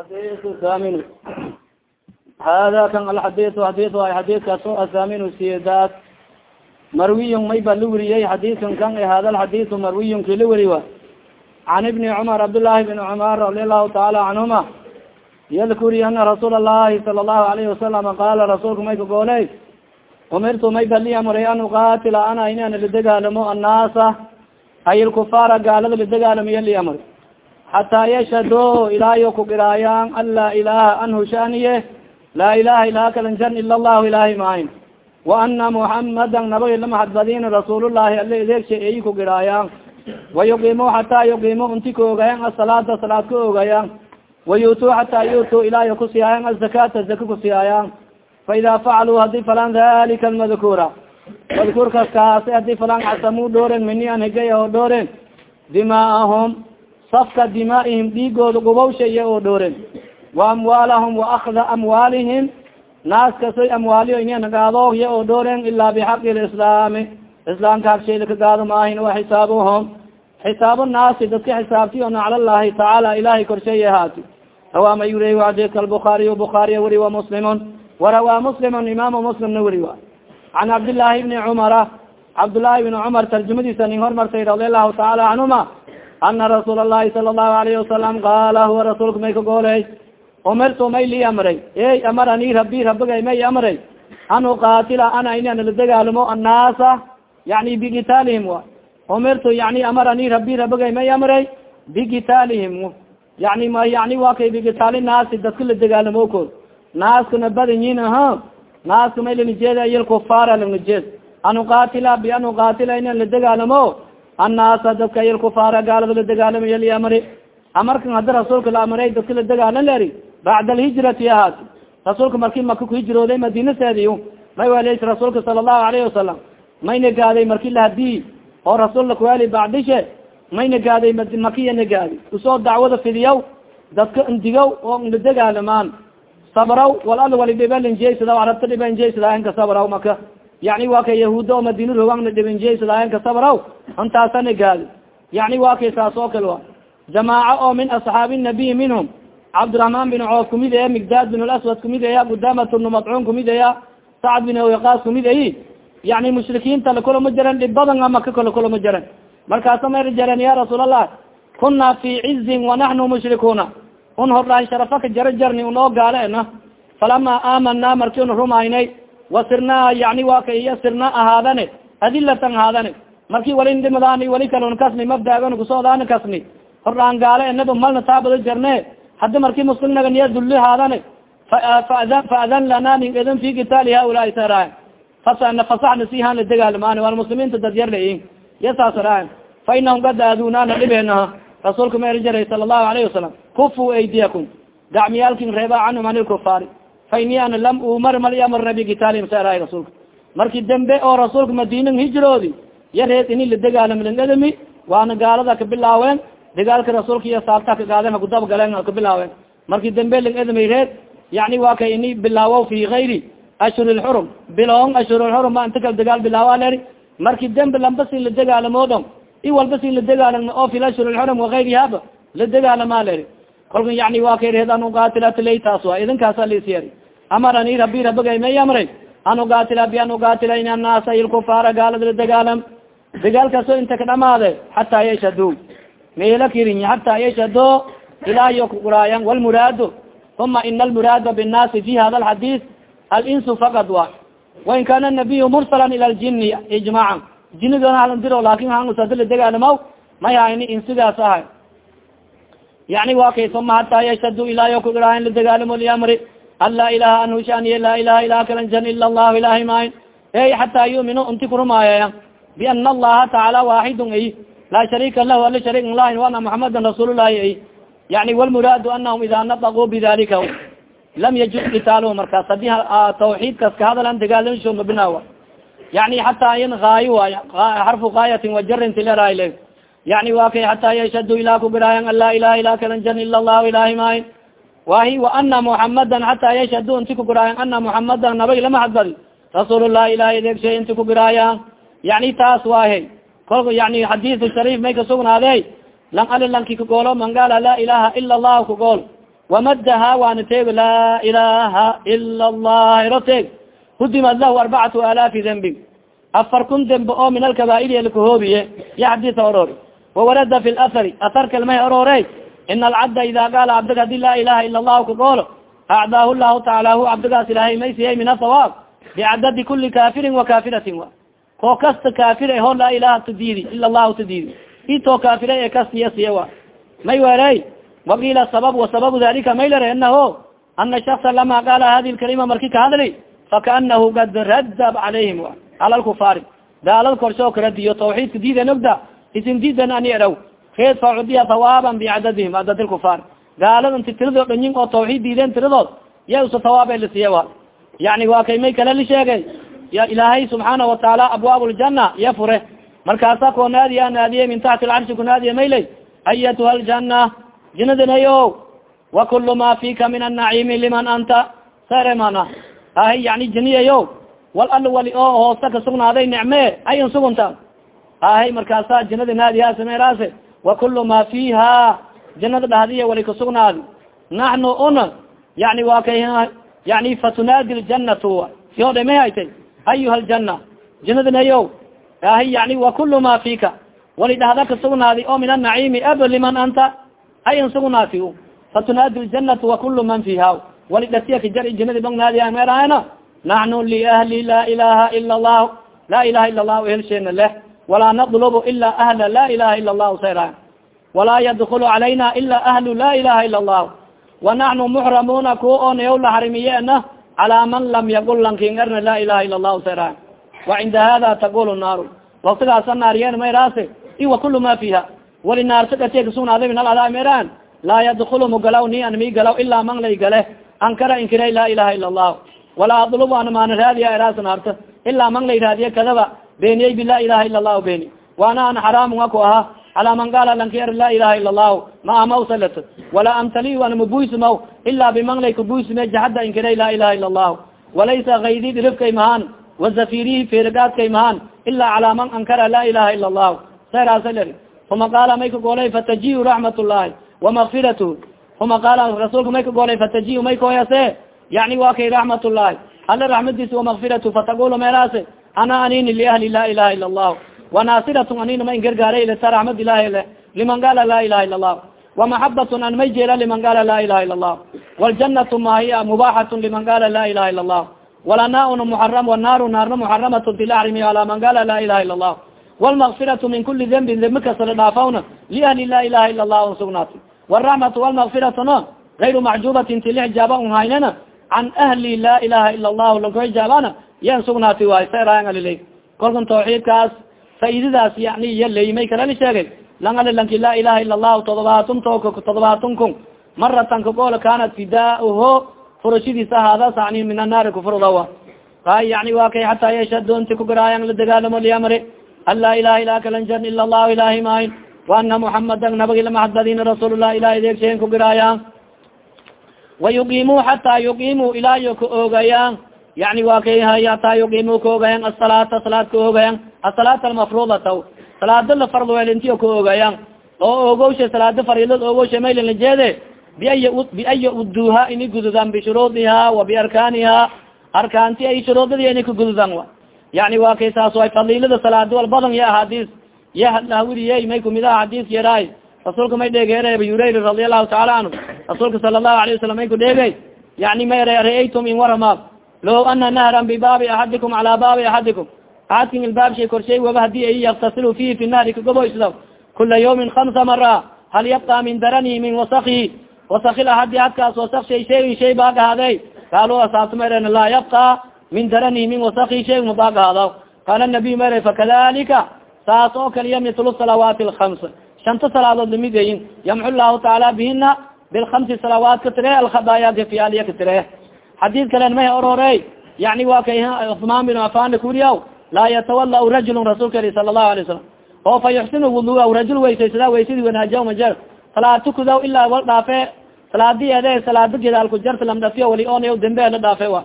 alxadis thamin hada kan alxadis xadis ay xadiskaas o athamin sidaad marwiyun may ba la weriyey xadisun kan hada alxadisu marwiyun ki la weri wa can ibni cumar cabdillaahi bn cumar radi allahu taala canhuma yadkuri ana rasuul allahi sala allahu alayhi wasalam qaala rasuulka may ka gooley umirtu may bali amray an uqatila ana inaan ladegaalamo annaasa ay lkufaara gaalada ladegaalamo li amri xataa yashhado ilaayo ku giraayaan an laa ilaha anhu shaniye laa ilaha ilaha kalan jan ila allahu ilahay maayn wa ana muxamadan nabag lamahadbadin rasuulullahi ala ideegsha eyi ku giraayaan wayuqimu xataa yuqimu inti ka ogayan asalaada salaad ka ogayan wayutu xataa yutu ilaayo kusiyaayan azakata zaka kusiyaayan faida facaluu haddii falan dalika almadkuura madkuurkas kaasi haddii falan casamuu dhooren mini an higay oo dhooren dimaahum safka dimaaihim dhiigooda gubawsha iya oo dhooren wa amwaalahum waakda amwaalihim naas kasoy amwaaliyo inagaado iya oo dhooren ilaa bixaqi lislaami islaamka hagsheeda ka gaado maahin wa xisaabuhum xisaabu naasi dadka xisaabti on cala llahi tacaala ilahay korsheeye haati rawaa ma yuri adika albukaariy bukaariya weri wa muslimun warawaa muslimun imaamu muslimna weri wa can cabdillaahi bni cumara cabdullaahi bni cumar tarjumadiisa nin hormartay radi allahu taala canhuma ana rasuul allahi sala allahu alayhi wasalam qaala huwa rasuulka may ka gooley umirtu may li amray ey amarani rabi rabigay may amray an uqaatila ana inaan la dagaalamo annaasa yani bigitaalihim wa umirtu yani amarani rabi rabigay may amray bigitaalihim yani ma yani wa kay bigitaali naasi dadka la dagaalamo kood naaskana badanyin aha naaska may lanijeeda iyo kufaara lanijeed an uqaatila bi an uqaatila la dagaalamo annaasa dadka iyo kufaara gaalada la dagaalamayo liamri amarkan haddi rasuulka la amray dadka la dagaalan leri bacda alhijrati ahaati rasuulka markii maka kuhijrooday madinaseediy may wales rasuulka sala allahu alayhi wasalam mayna gaaday marki lahadii oo rasuul lakuweli bacdishe mayna gaaday makiya na gaadi u soo dacwada fidiyaw dadka ndigow oo la dagaalamaan sabraw walal wali dhibalinjeysada arabta dhibanjeysadaanka sabraw maka yani waa kay yahuuda oo madina roogana dhibanjeysadaanka sabraw intaasana gaadi yani waa kay saas oo kale wa jamaaco oo min asxaabi nabiy minhum cabdiraحman bin coof kumid eya migdaad bin laswad kumid eya gudamat bnu madcuun kumid eya sacd bin awiqaas kumid eyi yani mushrikiinta lakulama jaran dhib badan maka kala kulama jaran. Markaasa mayra jaran ya rasuul allah kuna fi cizin wanaxnu mushrikuuna. Un hordhaan sharafaka jara jarni unoo gaale ena falama aamana marki rumaynay wasirnaa yani waa ka iyo sirna ahaadane adilatan ahaadane marki wali ndimadaani wali kalon kasni mabdaagan kusoodaani kasni. Hordhaan gaale enaba malna taabado jarne. Haddi marki muslimnaga niya dulli haadane faadan lana nin idin fi kitaali haulaai sara fasaxna sihan la degaalmaani waan muslimiinta dad yar layin ya saas raa fa inahum kad aadunana dhibeenaha rasuulka ma eri jaray sala allahu alayhi wasalam kufu aydiyakum. Gacmiyaalkin reeba canhum an ilkufaari fa ini ana lam umar malyamrna bikitaalihim sara rasuulka. Marki dambe oo rasuulka madiina hijroodi ya reed la degaalam langadami waana gaalada ka bilaaween dagaalka rasuulka iyo saabta ka gaadeen hakudaba galeen ka bilaaween. Marki dambe langadamay reed yani waa kay ini bilaawo fi gayri ashhur lxurum biloon ma inta dagaal bilaawa leri marki dambe lamba sin la dagaalamoodon i walba sin la dagaalama oo fi ashhur lxurum wagayrihaba la dagaalama leri kolka yani waa kay reed an ugaatilatlay taas wa idinkaasa lisyer amarani rabi rabigay may amray an ugaatila bi an ugaatila in annaasa ilkufaara gaalada la dagaalam dagaalkaaso inta ka dhamaade xataa yashhadu meela kirin xataa yashhado ilaayo kuguraayan walmuraado uma ina almuraada binnaasi fi hada alxadiis alinsu fakad wa. Wain kana nabiyu mursalan ila ljini ijmaacan jinigana halandiro laakin hangusadila dagaalamaw may hayni insigaas ahay yani wa kay uma hataa yashhadu ilaayo kuguraayan la dagaalamo liamri an laa ilaha anhu shaniye laa ilaha ilaha kalanjan ila allahu ilahay maayn ey xataa yuminu inti kurumaayaya biana allaha tacaala waaxidun ay laa sharika lahu ala sharik lahin waana muxamadan rasuululahi ay yani walmuraadu anahum ida nadaquu bidalika lam yajuz kitaalhu markaas haddii tawxiidkas ka hadalan dagaalamisho mabinaawa yani xataa in haayo waay xarfu gaayatin wajarin tilerale yani wa kay xataa yashhadu ilah kugiraayan an laa ilaha ila kalanjan ila allahu ilahi maayn wahi وana محamada حataa yashhadu inti kuguraayan ana محamada nabag lama hadbadi rasuul الlahi ilahi adeegshay inti kuguraaya yani taas waahe kolka yani xadiث sharيf may kasugnaade lang ali lanki kagoolo man gaala laa ilaha ila الlah kagool wamadaha waana teego laa ilaha ila allah iro teeg hudimad lahu arbacatu alaafi dembin afar kun dembe oo min alkabaa'ir lakahoobiye ya xadiisa orori wawarada fi lahari athar kalmay orore in alcabda ida qaala cabdiga haddii laa ilaha ila allahu kagoolo acdaahu llahu taala hu cabdigaas ilahay maysiyay min ahawaab bicadadi kuli kafirin wa kafiratin wa koo kasta kafir ho laa ilaha tadiidi ila allahu tadiidi itoo kafira ee kastiya siya wa may werey waqiila sabab wasababu dalika maylare anaho ana shaksa lama qaala hadi lkalima marki ka hadli fakaanahu kad radab calayhim cala lkufaari gaalad korshoo karadiyo tawxiidka diiden ogda isin diidan ani eraw reed facudiya hawaaban bicadadihim cadad lkufaar gaalad inti tiradood dhanyin oo tawxiid diideen tiradood ya usa hawaab la siiya wa yani waa kay may kale li sheegay. Ya ilaahay subxaana watacaala abwaab ljana ya fure. Markaasa koo naadiya naadiye min taxti lcarshi ku naadiya maylay ayatuha ljana jinadinayo wa kulu ma fika min annaciimi liman anta. Saremana ahay yani jiniyayo wal al wali oo hoosta kasugnaaday nicme ayan sugunta ahay markaasa jinada wa kulu ma fiha jinada dhahdiya wali kasugnaadi naxnu una yani wa kay yani fatunaadi ljanatu sio dhame haytay ayuha ljana jinadinayo ahay yani wa kulu ma fika. Wali dhahda kasugnaadi oo min annaciimi ab liman anta ayan sugnaati fatunaadi ljanatu wa kulu man fiha. Wali dhasiya kajar jinadi dhong naadiya meerahayna naxnu liahli laa ilaha ila allahu laa ilaha ila allahu helsheena leh walaa nadlubu ila ahla laa ilaha ila allahu sayra walaa yadkulu calayna ila ahlu laa ilaha ila allahu wanaxnu muxramuna kuwa onayaw la xarimiyeena calaa man lam yaqul lankin erna laa ilaha ila allahu sayra wa cinda hada taqulu naaru waktigaasa naariyeen mayraase i wa kulu ma fiha wali naarta dhate kasugnaaday min aladaa meeraan laa yadkulu mugalaw ni an mi galaw ilaa man lay gale ankara inkiray laa ilaha ila allahu walaa adlub ana maana raadiya eraas naarta ilaa man lay raadiye kadaba beeniyey bi laa ilaha ila allahu beni. Waana an xaraamun aku ahaa calaa man gaala lankier laa ilaha ila allahu ma amawsalat walaa amtali ana mabuysmaw ilaa biman lay kabuysme jahada inkiray laa ilaha ila allahu walaysa kaydid rifkay mahaan wazafirihi feeragaadkay mahaan ilaa calaa man ankara laa ilaha ila allahu saeraasa leri uma qaala may ka goolay fatajiu raxmat llahi wamakfirat uma qaala rasuulka may ka goolay fatajiu may koyase yani wa kay raxmat llahi ala raxmadiis wamakfiratu fataqulu meelaase ana anini liahli laa ilaha ila allahu wanasiratun anina ma in gargaaray leta raxmad ilahi le liman gaala laa ilaha ila allahu wamaxabatun an may jeela liman gaala laa ilaha ila allahu wljanatu ma hiya mubaxatun liman gaala laa ilaha ila allahu walanaun muxaram wanaaru naarna muxaramatun tilaxrimi ala man gaala laa ilaha ila allahu wlmakfiratu min kuli dembin dembi kasta la dhaafawna liahli laa ilaha ila allah sugnaati waraxmatu walmakfiratuna gayru macjubatin tili xijaaba un haynana can ahli laa ilaha ila allahu lanko xijaabana yan sugnaati waay seraalilay kolkan tawxiidkaas faaidadaas yani iya leymay kalali sheegay. Langali lanki laa ilaha ila allahu todobaatun to todobaatun kun maratan kagool kanat fidaaho furashadiis ahaada sani min annaari kufurdawa ay yani wa kay hataa yeesha doonti kugaraayan la dagaalamo liamri an laa ilaha ila kalanjan ila allahu ilahi mayn waana muxamadan nabagi lamaxadadin rasuullah ilah ideegshen kugiraayaan wayuqimu hataa yuqimu ilaayo ka oogayaan yani wa kay hataa yuqimu ka oogayaan asalaata salaad ka oogayaan asalaat almafrudata salaada la fardweelintiyo ka oogayaan oo oogowsha salaada fariidad oogowsha maylin la jeede biay biaya uduha ini gududaan bishuruudiha wa biarkaaniha arkaanti ay shuruudadi ini ka gududaan wa yani wa kay saas way fadilada salaada wal badan ya ahadis ya lahawiriye may kumid ah xadiiska yaraay rasuulka may dheegeere abi hurayra radi allahu taala canhu rasuulka sala allahu alayه wasalam may ku dheegay yani may ra'aytum in warama low ana nahran bibaabi axadikum cala baabi axadikum axadkin ilbaab shay korshay waba haddii ay yaktasilu fihi fi nahri kagoboysda kula yawmin kamsa mara hal yabqa min darani min wasaki wasaki ahadi hadkaas wasak shay shayin shay baa gahaday kaalu asaabta maren laa yabqa min darani min wasaki shay mabaa gahada qaala nabiy mere fakadalika saas oo kaliya mitlu salawaati alkams shanta salaadood la mid ayin yamxu llahu tacaala bihina bilkamsi salawaat ka tire alkhabaaya gafiyaaliya ka tire xadiid kalen may orore yani wa kay cusmaan bin afan kuriya laa yatawala rajulu rasuulka ali sala allahu alay salam oo fa yuxsinu wudua rajul weysaysada waysadii wanaajiya majer salaad tukudaw ilaa wal dhaafe salaadi ede salaada gedaalku jarta lam dhafiyo wali oonay dembe la dhaafe wa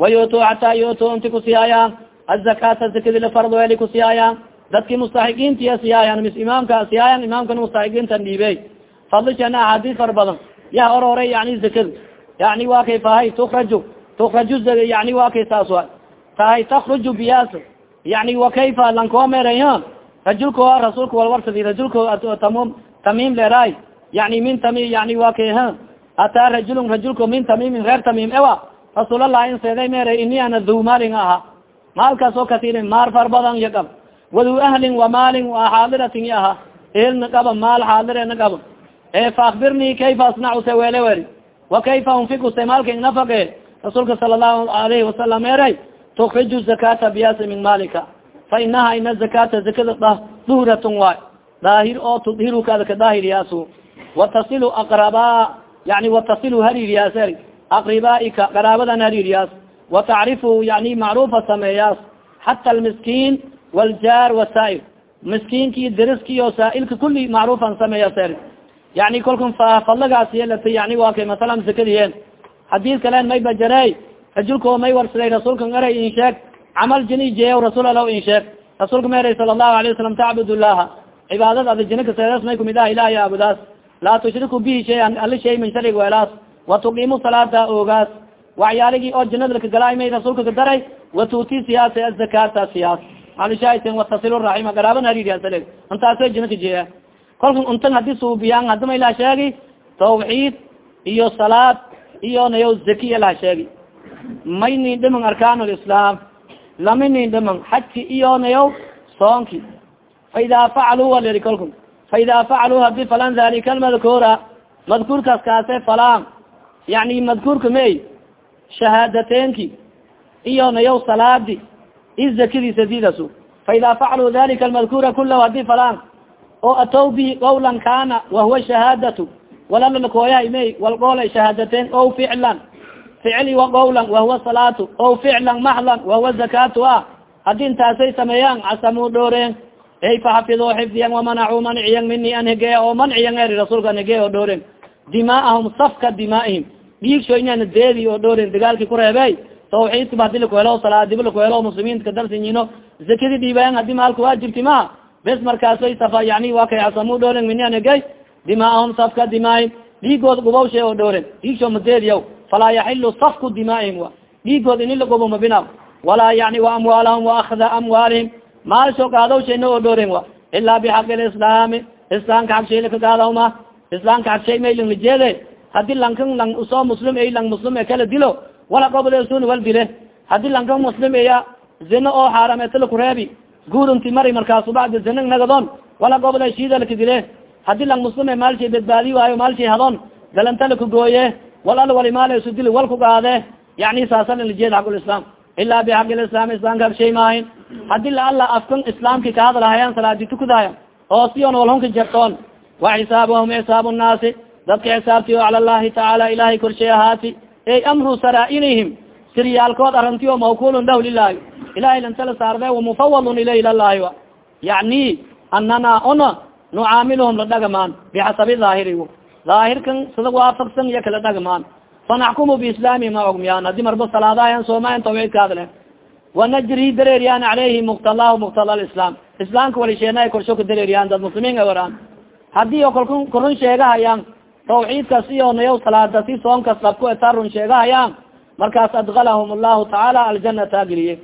wayutu hataa yutu inti kusiyaayaan azakata zakadi lafardweeli kusiyaayaan dadki mustaxiqiintiya siyaayan mis imaamka siyaayan imaamkan mustaxiqiintan dhiibey fadlishana axaadiis fara badan ya orooray yani zakada yani wa kay fahay tukraju tukraju yani wa kay saas wa tahay takruju biyaas yani wa kayfa lankoomera rajulko rasuulka walwarsadi rajulko tamum tamim leeraay yani min tami yani wa kay ha hataa rajulun rajulko min tamimin reer tamim ewa rasuulallah in seeday mere ini ana dhu maalin aha maalkaas oo katiirin maar far badan iyo qab wadu ahlin wa maalin wa xaadiratin iyo aha ehelna qaba maal xaadirena qaba e weri wa kayfa unfiku se maalka nafaqe rasuulka sala allahu alayhi wasalam eray tukriju zakata biyasi min maalika fa inaha ina zakata zakada duhratun waay daahir oo tudhirukaada ka daahiriyaasu watasilu aqraba yani watasilu hariiriyaas eri aqribaaika qaraabadan hariiriyaas watacrifu yani macrufa sameeyaas xata almiskiin waljaar wasaa'il miskiinki deriski o saailka kuli macrufan sameeyaas eri yani kolkan fadlagaas yeelata yani waa kay masalan zakadiyeen xadiis kalen may bajarey rajulko may warsaday rasuulka eray in sheeg camal jini jeeya rasuul ala in sheeg. Rasuulka ma eray sala allahu alayه wasalam tacbud llaha cibaadad ada jini kaseedas may kumid ah ilahi aabudaas laa tushriku bihi shayan ali shay min sharig weelaas watuqimu salaada oogaas. Waxyaaligi oo jinada lakagalaay may rasuulka kadaray watuuti siyaasa azakata siyaas. Alishaaten watasilu raxima garaaban hariiriyaasale intaasay jina kajeeya kolka untan haddii suubiyaan haddi may laha sheegi tawxiid iyo salaad iyo nayo zakiya laha sheegi may nin dhiman arkaan lislaam lama dhiman xajki iyo nayo soonki fa idaa facaluu waleri kolku fa idaa facaluu haddii falan dalika almadkuura madkuurkaas kaase falaan yani madkuurka may shahaadatenki iyo nayo salaadi i zakadiisa didasu fa facaluu dalika almadkuura kulahu haddii falaan oo atow bihi qawlan kana wahuwa shahaadatu walalakooyahay may walgoolay shahaadateen o ficlan ficli wa qawlan wahuwa salaatu o ficlan maxlan wahuwa zakatu a haddii intaasay sameeyaan casamuu dhooreen ey faxafidoo xifdiyan wamanacuu manciyan mini an hegee oo manciyan eri rasuulka an hegee oo dhooren dimaahum safka dimaihim dhiigsho inana deedi oo dhooren dagaalki kureebey tawxiidka ba hadi lakuhelo salaadiba lakuhelo muslimiinta kadarsinyino zakadi dhiibayan haddii maalka waajibti ma bes markaasay safa yani waa kay mini an hegey dimaahum safka dimaahim dhiigood gubawshe oo dhooren. Dhiigsho madeediyaw falaa yaxilu safku dimaihim wa. Dhiigood ini lagubo mabina walaa yani wa amwaalahum waakda amwaalihim maalsho gaadawshayna oo dhooren wa. Ilaa bixaqi lislaami islaamka xagshay lakagaadawma islaamka xagshay maylang lajeede haddii lankan lang u soo muslim ay lang muslim e kala dilo wala gobodesuni wal dile. Hadii lankan muslim eya zina oo xaarameeta lakureebi guurunti mari markaasu bacdi zina nagadon wala goboda shida lakadile haddii lang muslime maalshay badbaadi waayo maalshay hadon galanta lakagooye wal al wali maal isu dili wal kugaade yani saasaljeed xaqulislaam ilaa bixaqi lislaam islaamka habshay maahin haddii la alla afkan islaamki kahadlahayaan salaadi tukudaya oo siyon walhonka jartoon wa xisaabuhum xisaabu nnaasi dadka xisaabti o cala llahi tacaala ilahay korshay ahaati ey amru saraainihim siryaalkood aranti o mawkulun dah lilahi ilahay lantala saarde wamufawalun ilay ilallahi a yani anana ona nucaamiluhum la dhagamaan bixasabi daahiri daahirkan sida waafaqsan iyo kala dhagmaan fanaxkumu biislaami ma ogmiyaan haddii marba salaadahan soomayan tawxiidka hadle wanajri dareeriyaan caleyhi muktalahu muktala lislaam islaamka walisheena korsho ka dareeriyaan dad muslimiin a waraan haddii o kalku korun sheegahayaan tawxiidkas iyo nayaw salaada si soonkas dabku eta run sheegahayaan markaas adkalahum allahu tacaala aljanata geliye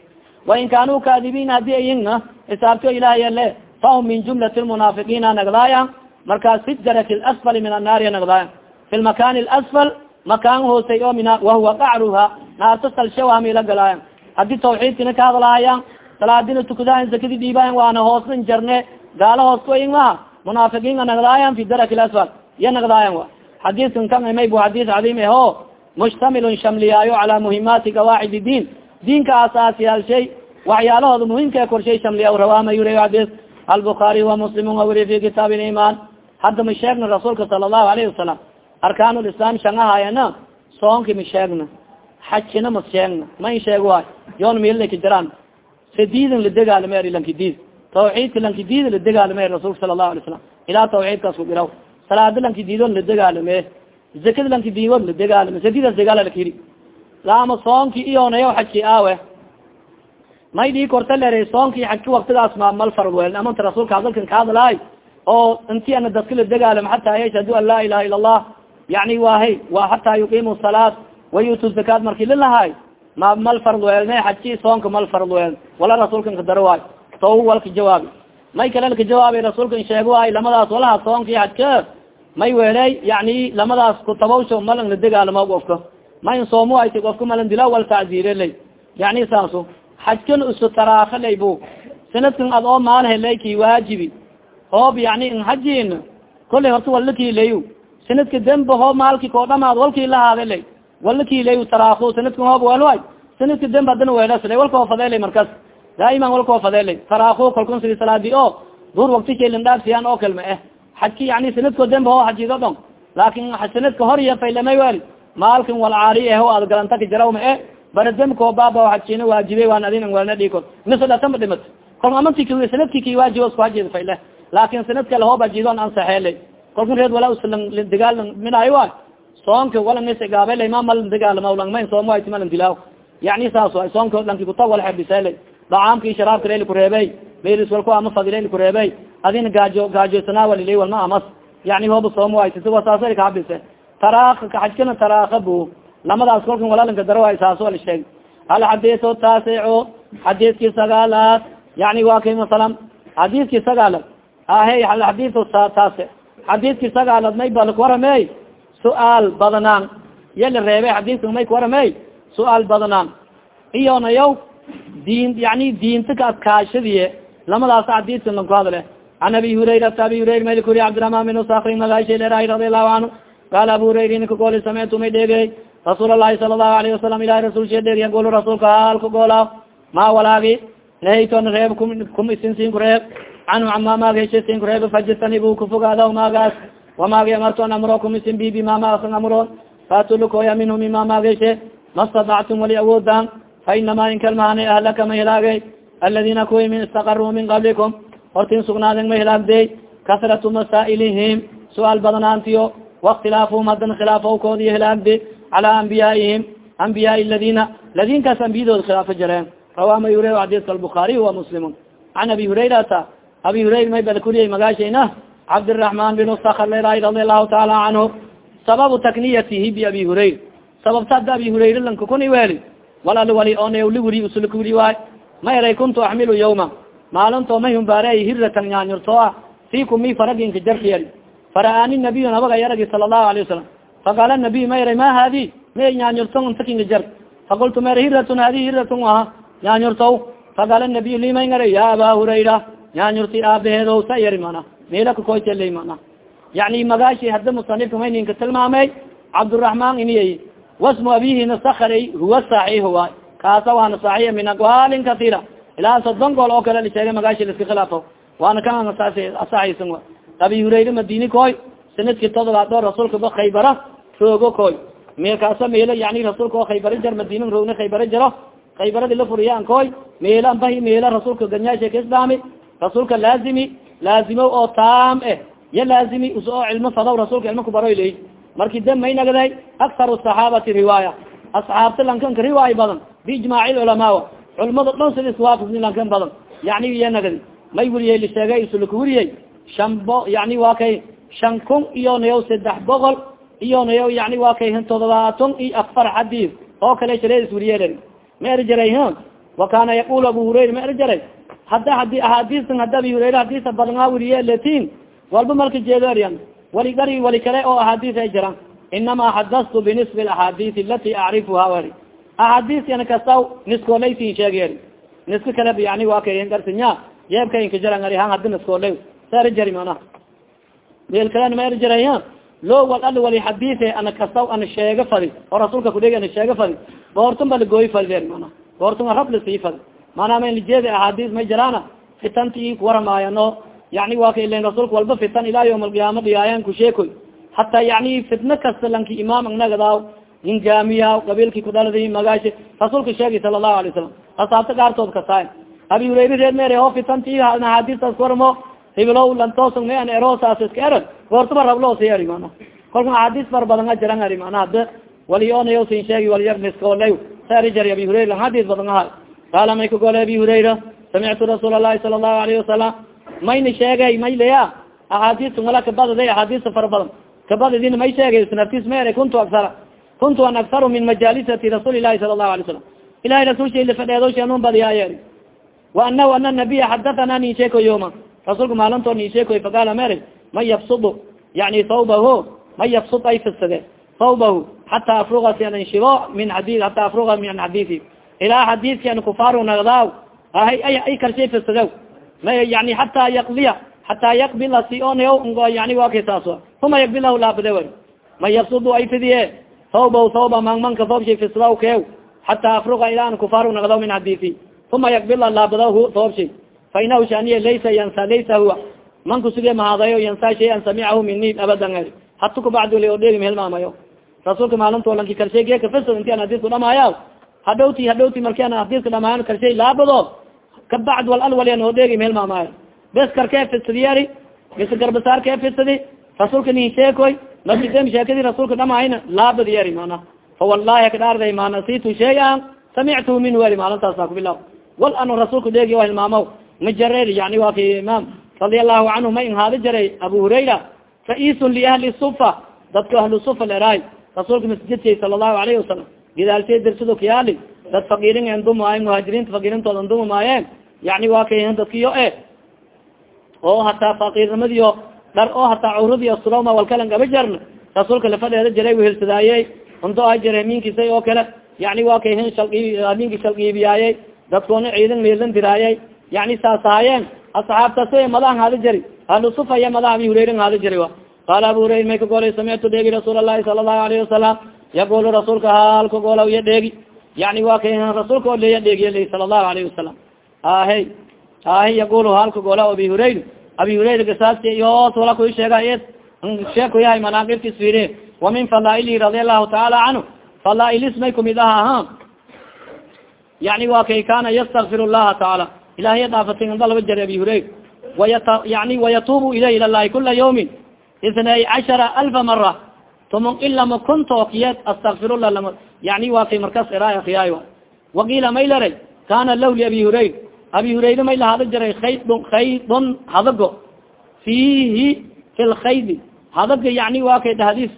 wain kaanuu kaadibiin haddii ayina xisaabto ilahay le fahum min jumlati lmunaafiqiina nagdaaya markaas fi daraki lasfali min annaari nagdaaya fi lmakani lasfal makaan hoosay oo min wahuwa qacruha naarta salshawamila galaaya. Hadii tawxiidkina ka hadlaayaan salaadina tukadayan zakadi dhiibayan waana hoosnan jarne gaalo hoos kuayin maha munaafiqiinka nagdaayan fi daraki lasfal iya nagdaayan wa. Xadiiskan kan may bu xadiis cadiim aho mushtamilun shamliyaayo calaa muhimaati qawaacid diin. Diinka asaasiyaal shay waxyaalahooda muhimka korshay shamliya rawaama yuri xadiis. Albukaari wa muslimun waweri fi kitaab liman hadda ma sheegna rasuulka sala allahu alayhi wasalam arkaan lislaam shangahaayana soonki ma sheegna xajina ma sheegna ma in sheeg waay. Yoon milaka jiraan sadiidin ladegaalame lankidid tawxiidka lankidid ladegaalame rasuulka sala allahu alay salam ilaa tawxiidkaas ku diraw salaada lankididon ladegaalame zakada lankididon ladegaalame sadiidaas degaala lakiri laama soonki iyonayo xajki aawe. May korta lere soonki xajki waktigaas ma mal farad wel amanta rasuulka hadalkan ka hadlaay oo inti ana dadka la degaalamo xataa yashhadu an laa ilaha ila allah yani wahay wa hataa yuqiimu salaat wayutu zakaat marki lilahay ma mal fard weelne xajki soonka mal fard weel wala rasuulka kadaro waay to walka jawaabi. May kale laka jawaabay rasuulka in sheego waay lamadaas walaha soonka iyo xajka may weeley yani lamadaas kutabawsho malan la degaalamo ofka ma in soomu ayta ofka malan dila wal tacziire lay. Yani saaso xajkan isu taraaka lay bu sanadkan ad oo maal helayki waajibi. Hoob yani in hajin kollay horta walakiilay sanadka demba hoob maalki koo dhamaad walkii lahaada lay. Walakiilay taraako sanadkan hoob welway sanadka demba hadana weelasla walkao fadeelay markas. Daa'iman walkao fadeelay taraako kalkun sidi salaadi o duur wakti kailin dhaafsiyaan oo kalma eh xajki yani sanadko demba hoo xajido dhon laakin sanadka hor iyo faylamay wali maalkan walcaari eh o aad galantaka jarawma e bara demkao baaba xajina waajibe waan adin welna dhikod mise dhatama dhimat kol amanti sanadki ki waajibo isku hajid fayle laakin sanadka lahoob hajidon ansaxeelay kalkun reed wala dagaal minaayo wa soonka wala nis gaabela ma mal dagaalama langmayn sooma ayt malan dilaaw yani saas soonka lanki kuta wala xebisele dacaamki sharaabka leyli kureebey melis walku ama fadileyli kureebey adina gaajo gaajosanaa waliley walma amas. Yani hooba sooma ayt wasaasa kahabise taraaka bu. Lamadaas kolkan walaalanka daro way saas wala sheeg hal xadiso taasico xadiiskii sagaalaad. Yani wa kay masalan xadiiskii sagaalaad. Ahe xadis taasi. Xadiiskii sagaalad may bal kuwaramey su'aal badnaan yala reebay xadiiska may kuwaramey su'aal badnaan iyonayaw diin yani diinta ka adkaashadiye lamadaas xadiiska lanku hadle. An abi hurayrata abi hurayra mayl kuri cabdiraحman bin sakri magaashaleerahay radi allahu canhu qaala abu hurayra nika gooli samictu may dheegey rasuul alahi sala allahu alayhi wasalam ilahi rasul she dheeriya golo rasuulka halka goola ma walaagi. Nahayton reeb kum kum isinsiin ku reeb. Canhu ama maaga heshesin ku reeb. Fajitanibu kufogaada maagaas. Wamaagi amarton amro kumisin bibi mamaasan amroon faatulukoya minhu mima maageshe ma stadactum wali awoodaan fa inama inkalmaani ahlaka ma hilaagay aladina kuwi min istaqaruu min qablikum hortin sugnaaden ma hilaagday kasratu masaa'ilihim su'aal badnaantiyo waاktilaafuhum hadan khilaafawkoodiyo hilaagdi calaa ambiyaaihim ambiyaai ladina ladinkaas ambiyadooda khilaafo jareen rawa ma hureyr xadiska albukaariy wa muslimun can abi hurayrata abi hurayra may bal kuriyay magaashayna cabdiraحman bin leraay radi allahu taala canhu sababu takniyatihi biabi hurayr sababta ada abi hurayra lanka kuni weli walal wali onli wuri usulka waay ma eray kuntu axmilu yawma maalinto may humbaarey hiratan yaanyurto ah fikum mi faraginka jarkiyari fara'aani nabiy nabaga yaragi sala allahu alayه wasalam faqaala nabiy ma eray ma hadi may yaanyurton ntakinga jar faqultu ma era hiratun hadi hiratun aha yaanyurto faqaala nabiy limay ngara ya aba hurayra yaanyurti aabaheedo sa yari mana meela kakoytela mana yani magaashi hada musanifka may ninka tilmaamay cabduraحman iniyay wasmu abihina sakray huwa saxiix waay kaasa waana saxiix min aqwaalin katira ilaa sodon gool oo kale lasheegay magaashi laska khilaafo waana kan asaxaysan abi hurayra madini koy sannadkii todobaad oo rasuulka ba khaybara roogo koy meelkaasa meelo yani rasuulka oo khaybara jar madina roogna khaybara jaro khaybaradi la furiyaan koy meela bahi meela rasuulka ganyaasha ka islaami rasuulka laazimi laazimo oo taam eh ya laazimi us cilmo fadaw rasuulka cilmo kubaroy ley marki de may nagday aktar saxaabati riwaaya asxaabta lankanka riwaaya badan biijmaaci culamaa culamada dhan sida iswaafisni lankan badan. Yani iya nagdi may weriyey lisheegay isulaka weriyey shan bo yani waa kay shan kun iyo nayaw saddex boqol iyo nayaw yani waa kay todobaatan iyo afar xadiis oo kale shareedis weriye ma eri jaray wa kana yaqul abu hurayra ma eri jaray? Hadda hadi ahadistan hadda abi hurayra hadisa badnaa weriye letin walba malka jeedo eryan wali gari wali kale oo ahadis ay jiraan. Inama xadastu binisbi axaadis alati acrifuha weri axaadis yana kastaw niskooleysin sheegeri niska kale yani waa kay garsinya yeebka inka jaran ari han hadi niskooley sa eri jari mana meel kalena ma eri jaray loo wal al wali xadise ana kastaw ana sheega fadi oo rasuulka kudhegi ana sheega fadi goortun ba lagooyi fadi mana goortun rab la sii fadi manaa man lijeeda axaadis may jaraana fitanti kuwaramaayano yani waa ka ilen rasuulka walba fitan ilaa yawm alqiyaama dhiyaayan kusheekoy hataa yani fitna kasta lanki imaam nagadaw ingaamiya qabiilki kudhaladi magaashi rasuulka sheegi sala allahu alay salam asaabta gaartood kasaay abi hurayra reer mere oo fitanti axaadistaas kuwaramo hibilow lantoosa ma an iska erag goortaba rabloo si eri mana kolka axaadiis far badan a jaran ari mana hada wali onayo sin sheegi walyar niskooley sa eri jari abi hurayra hadis badan aha qaala may kagole abi hurayra? Samictu rasuul allahi sala allahu alayhi wasalam mayna sheegay may leya axaadiista badada axaadiista fara badan. Kabadidin may sheegay naftis ma ere kuntu aksara kuntu an aksaru min majalisati rasuuli lahi sala lahu alay salam ilahay rasul sha lafadheedo shanun badiyaaye wa anahu ana nabiya xadathana nin sheekoy yoma rasuulka maalintood nin sheekoy faqaala mere man yabsud yani thawbahu man yabsud ay fisade thawbahu xata afruga si an shibo min adi hata afruga min xadiisi ilaa xadiiski an kufaaru nagdaaw ahay ay karshay fisade ma yani hataa yakdiya hataa yakbila si on yani wa kasaas uma yakbilahu laabade wer man yabsud ay fidiye thawbahu thawba mangmanka thoobshay fisdaw keew xataa afruga ilaa an kufaaru nagdaw min xadiisi uma yakbila laabadahu thoobshay fainahu shaniye laysa yansa laysa huwa man kusuge mahaadayo yansa shayan samicahu mini abadan hatu kabacd li odheegi mahelmaamayo rasuulka maalinto lanki karshay geeka fisad inti an hadisku dhamaaya hadhowti hadhowti marki an hadiska dhamaayan karshay laabado kabacd wal alwali an odheegi mahelmaamaayo bes karkee fisadiyari bis garbasaarkee fisadi rasuulka nin sheekoy masiden sheekadii rasuulka dhamaayna laabadi yari mana fawallahi kadhaarday ma nasitu shay-an samictuhu minhu eri maalintaasa kubilaw wal anu rasuulka dheegi o hilmaamaw. Majarer yani waa ki imaam radia allahu canhu ma inhaadi jaray abu hurayra. Ra'iisun liahli sufa. Dadka ahlu sufa leraay rasuulka masjidkay sala allahu alayhi wasalam gidaalshay darsado kiyaali dad fakiirin endumaayo muhaajiriinta fakiirintooda enduma maayeen. Yani waa kay dadkiyo e oo hataa fakiirnimadiyo dhar oo hataa curadiyo suloma walkalan gaba jarna rasuulka lafadheeda jaray wehelsadaayey unto a jare minkiisay oo kale yani waa kay hin minki shalgiibiyaayey dadkoona ciidan meelan diraayay yani saas ahaayeen asxaabtas madahan haada jari ahlu sufa iya madaha abi hurayra haada jari a qaala abu hurayra may ka golay samictu dheegi rasuul allahi sala allahu alayhi wasalam yaqulu rasuulka haal ka goolaw iya dheegi yani waa kay rasuulka o leya dheegiy sala allahu alayhi wasalam ahe ahe yaqulu haal ka goola abi hurayra abi hurayra gasaas yoos wala ku sheega sheeko yahay manaaqibkis fiiri wa min fadaailihi radia taala canhu fadaa'ilis may kumid ha? Yani wa kay kana ystakfir llaha taala. Ilahiy dhaafatin anda laba jari abi hurayra wayata yani wayatubu ilayh ila llahi kula yawmin. Ithnay cashara alfa mara tumon ilama kuntookiyed astakfirullah lama yani wa kay markas iraay akriyaay waqiila may laray kana lah liabi hurayra abi hurayra may lahaada jaray kaydun kaydun hadago fihi fi lkaydi hadaga yani wa kay dhahdiis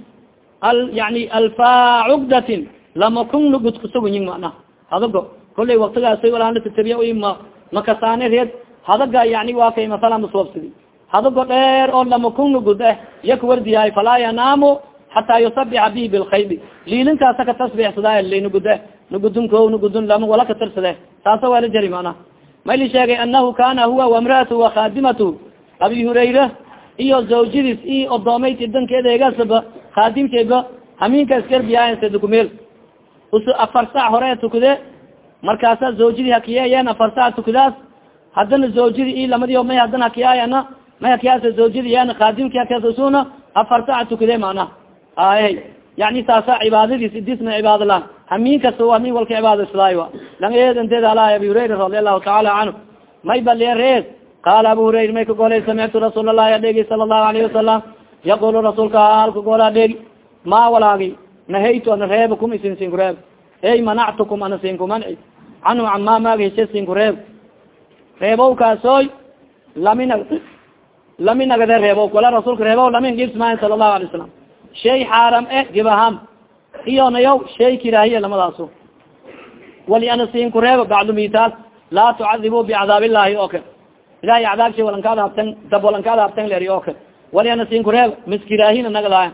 al yani alfa cugdatin lama kun lugud kusugunyin mana hadago kollay waktigaasay walaalatabiya ma makasaane reed hadaga yani waa kay masala maswabsidi hadago dheer oo lama kun lugud eh iya kawardiyahay falaa yanaamu hataa yusabixa bihi bilkaydi liilinkaasa ka tasbixsadaay nugud nugudun ko nugudun lama wala ka tirsade saasa waa la mana mayli sheegay anahu kana huwa wamraatu wakhaadimatu abi hurayra iyo zawjadiis i odoomayt dankeedegasaba khaadimkeeba hamiinka iskarbiyaay sedukumeel us afar sac hore tukade markaasa zawjadii hakiyayen afar sac tukadaas haddana zawjadii i lamadi may haddana hakiyaayana may hakiyaasa zawjadii yan khaadimki hakasuna afar sac tukade mana ay yani saasa cibaadadiis idisna cibaada lah hamin kasta hamin walka cibaadasadaay a lang eedanteed ala abi hurayra radi allahu taala canhu may baliya reed qaala abu hurayra may ka golay samictu rasuul allahi adheegi sala allahu alayhi wasalam yaqulu rasuulka halka goola adheegi ma walaagi nahaytu ana reeba kum isin sinku reeb ey manactukum ana sinku manci canhu cama maaga heshe sinku reeb reebow kaasoy lamina lami nagade reebow wala rasuulka reebow lamin gibsmaayo sala allahu alay salam shay xaaram e gibaham iyo nayaw shay kiraahiya lamadaaso wali ana sinku reebo bacdu mitaal laa tucadibu bicadaab illahi o kale ilahay cadaab shay walan ka adaabtan dab walan ka adaabtan leri o kale wali ana sinku reebo mis kiraahina nagadaaya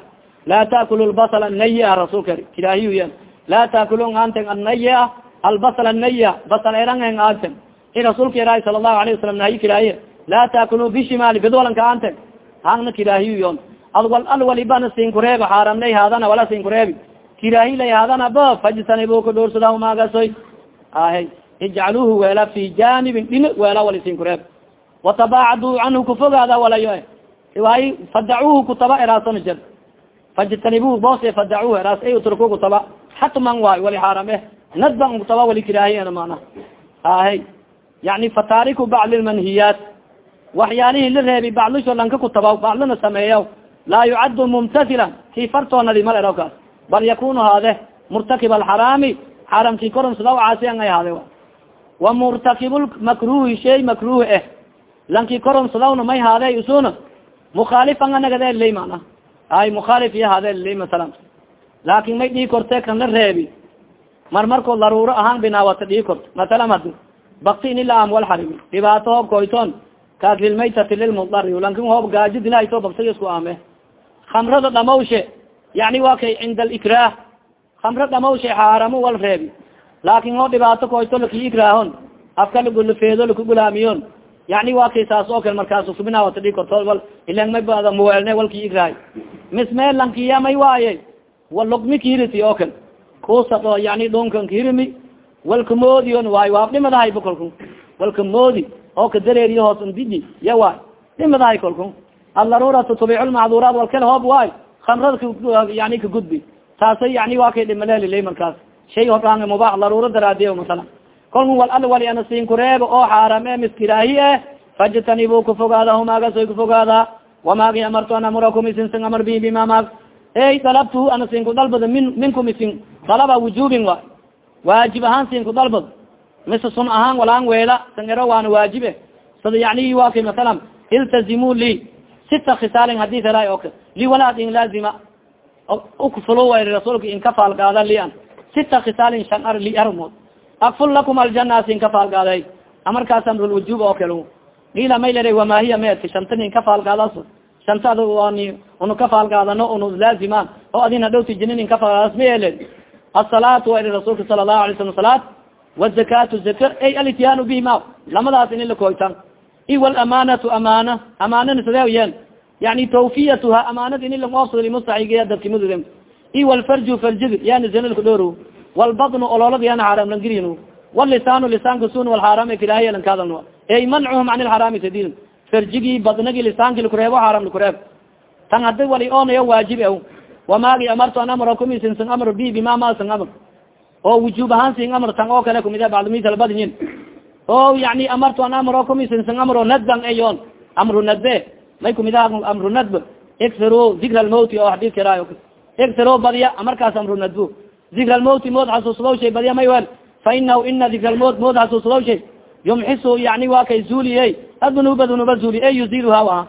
laa taakulu lbasl anaya rasuulka kiraahiy laa taakulu anten anaya albasl anaya basal eran anten i rasuulka iraay sala allahu alayه wasalam nahayi kiraahiye laa taakulu bishimaali bidwalanka anten hangna kiraahiyon adwal alwalibana sinkureeba xaaramnay haadana wala sinkureebi kiraahi haadana ba fajtanibu kadhoorsada maagasoy ahe ijcaluhu weela fi janibin dhini weela wali sinkureeb watabaacaduu canhu kufogaada walayo waay fadacuhu kutaba eraasona jer fajtanibuhu boos fadacuhu eraas ay utruku kutaba hatman waay wali xaaram eh nadban kutaba wali kiraahi mana ahe yani fataariku bacli lmanhiyaat waxyaalihi la reebi baclisho lanka kutaba baclina sameeya laa yucadu mumtasilan kii fartoonadi mal eraw kaas bal yakunu haade murtakib alxaraami xaramkii koronsadaw caasi an ay haade wa murtakib makruhi shay makruh eh lankii koronsadawn may haade usuna mukhaalifan anagade ley mana ay mukhaalif iyo hadeli masalan laakin may dhii korte kan la reebi mar markoo daruuro ahaan binaawata dhii korto masalan hadi bakti in ilaam wal xarimi dhibaato hoob koyton kaas lilmaytati lilmudari lankin hoob gaajo dilahayto baktiga isku ame khamrada dhamawshe yani wa kay cinda alikraah khamra dhamawshe xaaramo wal reebi. Laakin hoo dhibaato koyto laki ikraahon afka lagulafeedo lakugulaamiyon yani wa kay saas oo kale markaas subinaawata dhii korto wal ilan may bada muweelne walki ikrahay mismee lankiya may waaye wa lugmi kiriti oo kale. Kuusao yani dhunkan kirimi walka moodiyon waay waab dhimadahayba kolku walka moodi oo ka dareeriyo hoos ndiji ya waay dhimadahay kolku aldaruuratu tubic lmacduuraat walkale hoob waay kamrada yani kagudbi taasay yani waa kay dhimalelilay markaas shay hodhaan mubaax daruuro daraadiye masala kolku wal al wali ana siin kureeba oo xaaram e miskiraahi eh fajtanibu kufogaada humaagasay kufogaada wamaagi amartu an amurakum isinsin amar bi bima maag ey dalabtu ana siin ku dalbada min minkum isin dalaba wujubin waay waajib ahaan siin ku dalbad mise sun ahaan walaan weela sangero waana waajibe sada yani wa kay masalan iltazimu li sita khisaalin haddii hela oka li walaad in laazima ukfulo wa rasuulka inka faalgaada lian sita khisaalin shan ar li armood. Akful lakum aljana sin ka faalgaaday amarkaas amrulwujub oo kale ila may lera wama hiya meedka shanta nin ka faalgaadas shanta ad ni unu ka faalgaadano unu laazimaan. Oo adin hadhowti jinin in ka faalgaadas ma yeelen asalaatu wa iri rasuulka sala allahu alay slam salaat wazakatu zaka ay alityaanu bihima lamadaas in ilakoytan i walamanatu amana amanana sidee yeen yani tawfiyatuha amanada in ilaoobsad limustaxigiya dadki mudud i walfarju farjid yani zinalka dhoro walbadnu ololada yana xaram langirin walisaanu lisaanka sun walxaram kilaahiya lankadalno ey mancuhum can ilxaraami sadil farjigi badnagi lisaanki lakureebo xaram lakureeb tan hadi wali onayo waajib e wamaagi amartu an amra kumisinsan amr bi bima masan amr oo wujub ahaan sin amr tan oo kale kumid bacdmisalbadyin o yani amartu an amro kumisinsan amro nadban eyon amru nadbe. May kumid aha amru nadb. Iksiro dikra almawti oo xadid karayo iksiro badiya amarkaas amru nadbu. Dikra almawti mood xasuusadaw shay badiya may wel fa inahu ina dikra almawt mood xasuusadaw shay. Yumxisu yani waa kay zuuliyey adunuba dunuba zuuli e yuziluha aha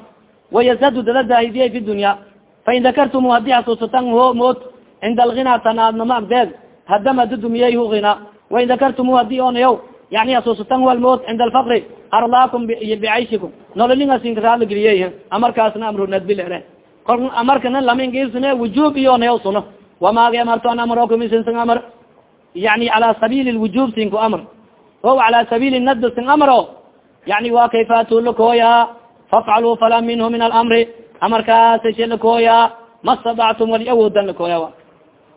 wayazadu dada daahidiyay fi dunya. Fain dakartumu haddii xasuusatan ho mood cinda alghina tanaadnama agdeed hadama dudumiyey wain dakartumu haddii onayaw yani xasuusatan walmood cinda alfaqri arlaakum bicayshikum nololingasinkaaalageliye amarkaasna amru nadbilere kol amarkana lamingisne wujub iyo onayaw suno wamaagi amarto an amrokumisinsin amar yani cala sabiili lwujub sinku amr o cala sabiili nadb sin amro yani wa kayfatu lakooya fafcaluu fala minhu min alamri amarkaasashe lakooya ma stadactum wali awoodan lakooya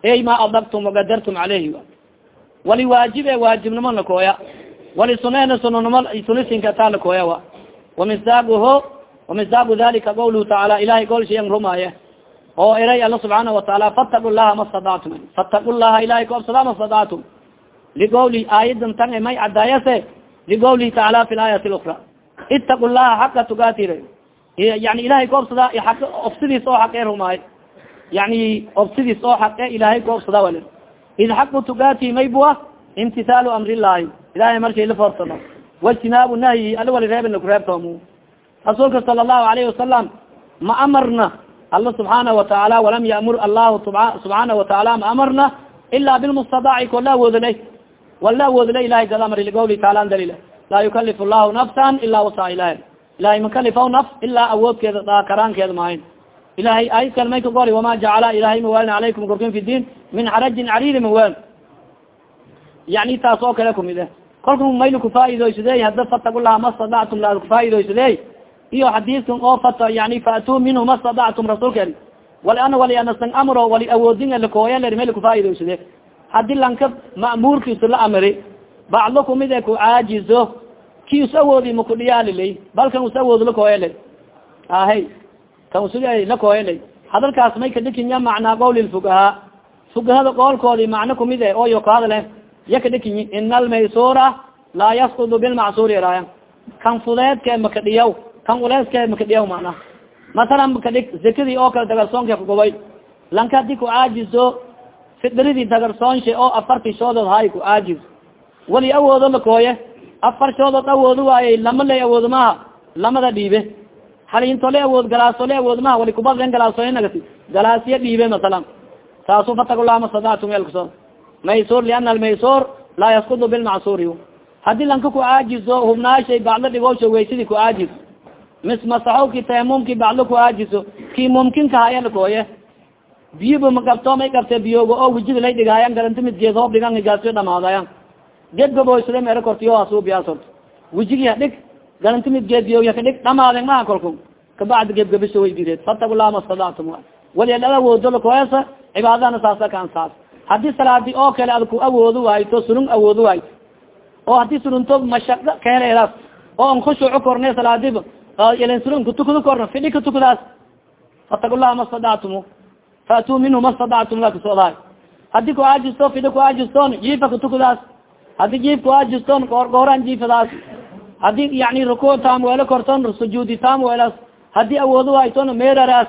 ey ma adabtum wagadartum caleyhi wali waajibe waajibnimo lakooya wali sunena sunanimo sunisinka taa lakooya wa wamisdaaguho wamisdaagu dalika qawluhu tacaala ilahay gol shayan rumaaye oo eray alla subxaana wataala fattaqu llaha ma stadactum fattaqu llaha ilahay koobsada ma stadactum aayadan tan may cadaayase ligowlihi tacaala fi laayati lukra itaqu llaha xaqa tugatire yani ilahay koobsada a obsidiis oo xaqe rumaaye yani obsidiis oo xaqe ilahay koobsada wal id xaqu tugati may bua imtisaalu amrillahi ilahay markay la foorsado waijtinaabu nahyi ala wali reebin lakureebtoomu rasuulka sala allahu alayhi wasalam ma amarna alla subxaana watacaala walam yamur allahu subxaana watacaala ma amarna ila bilmustadaaci ko la awoodalay wala awoodala ilahay gad amri ligawli taala dalil laa yukalifu llahu nafsan ila wasaa ilahi ilahay makalifaw naf ilaa awoodkeeda karaankeeda maahin ilahay ayad kale may ka gori wama jacala ilahay mawaalin alaykum korkin fi diin min xarajin cariiri mawal yani taas oo kale kumid e kolka mayl kufaa'idoysade hada fatagulaha ma stadactum la kufaa'idoysade iyo xadiiskan oo fata yani faatuu minhu ma stadactum rasuulka wali ana wali anasan amro wali awoodin lakooya mayl kufaa'idoysade haddii lanka ma'muurkiisu la amri bacdo kumid e ku caajizo ki us awoodi makudhiyaalilay balkan us awood lakooyala ahay kan us lakooyala hadalkaas may kadhikinya macnaa qawli fugahaa fugahada qoolkoodi macno kumid e oyo kahadale ya kadhikinyi ina almaysura laa yaskudu bilmacsuuri raaya kan fudeedke makadhiyaw kan uleeske makadhiyaw macnaha masalan makadhig zakadii oo kale dagarsoonka kagobay lanka haddii ku caajizo fidridii dagarsoonshe oo afarti shoodood hay ku caajiz wali awoodo lakooye afar shoodood awoodo waaye lama lay awoodo maha lamada dhiibe. Halintole awood galaasole awood maha wali kubadlen galaasoynagati galaasiya dhiibe masalan saasu fatagulaa mastadactum elkaso maysur liana almaysur laa yaskudu bilmacsuri haddii lanka ku aajiso hubnaashay baclo dhigoosha waysidii ku aajis mis masaxowki taymumki baclo ku aajiso ki mumkinka hayalakooye biyuba magabto may gabte biyoga oo wijida lay dhigaayan garanti mid geed hoob dhigan gaasyo dhamaadayan geed gaboysade mere kortiyo asuubiyaasort wijigi hadhig garanti mid geed biyoya kadhig dhamaaden maha kolku kabacdi gebgabisho way direed fatagulaa mastadactum. Waliadad awoodo lakoesa cibaadadana saasa kaan saas haddii salaadi oo kale ad ku awoodo waayto sunung awoodo waayto oo haddii sununto mashaqo ka heleedaas oo an khushuuco korne salaadiba ilan sunun kutukado korna fidhi katukadaas fatagulaha mastadactum faatuu minhu mastadactum la kasoodahay haddii ku aajisto fidhi ku aajiston jiifa katukadaas haddii jiif ku aajiston goorgooran jiifadaas haddii yani rukuuc taam weelo korton sujuudi taam weelas. Hadii awoodo waayton meeraraas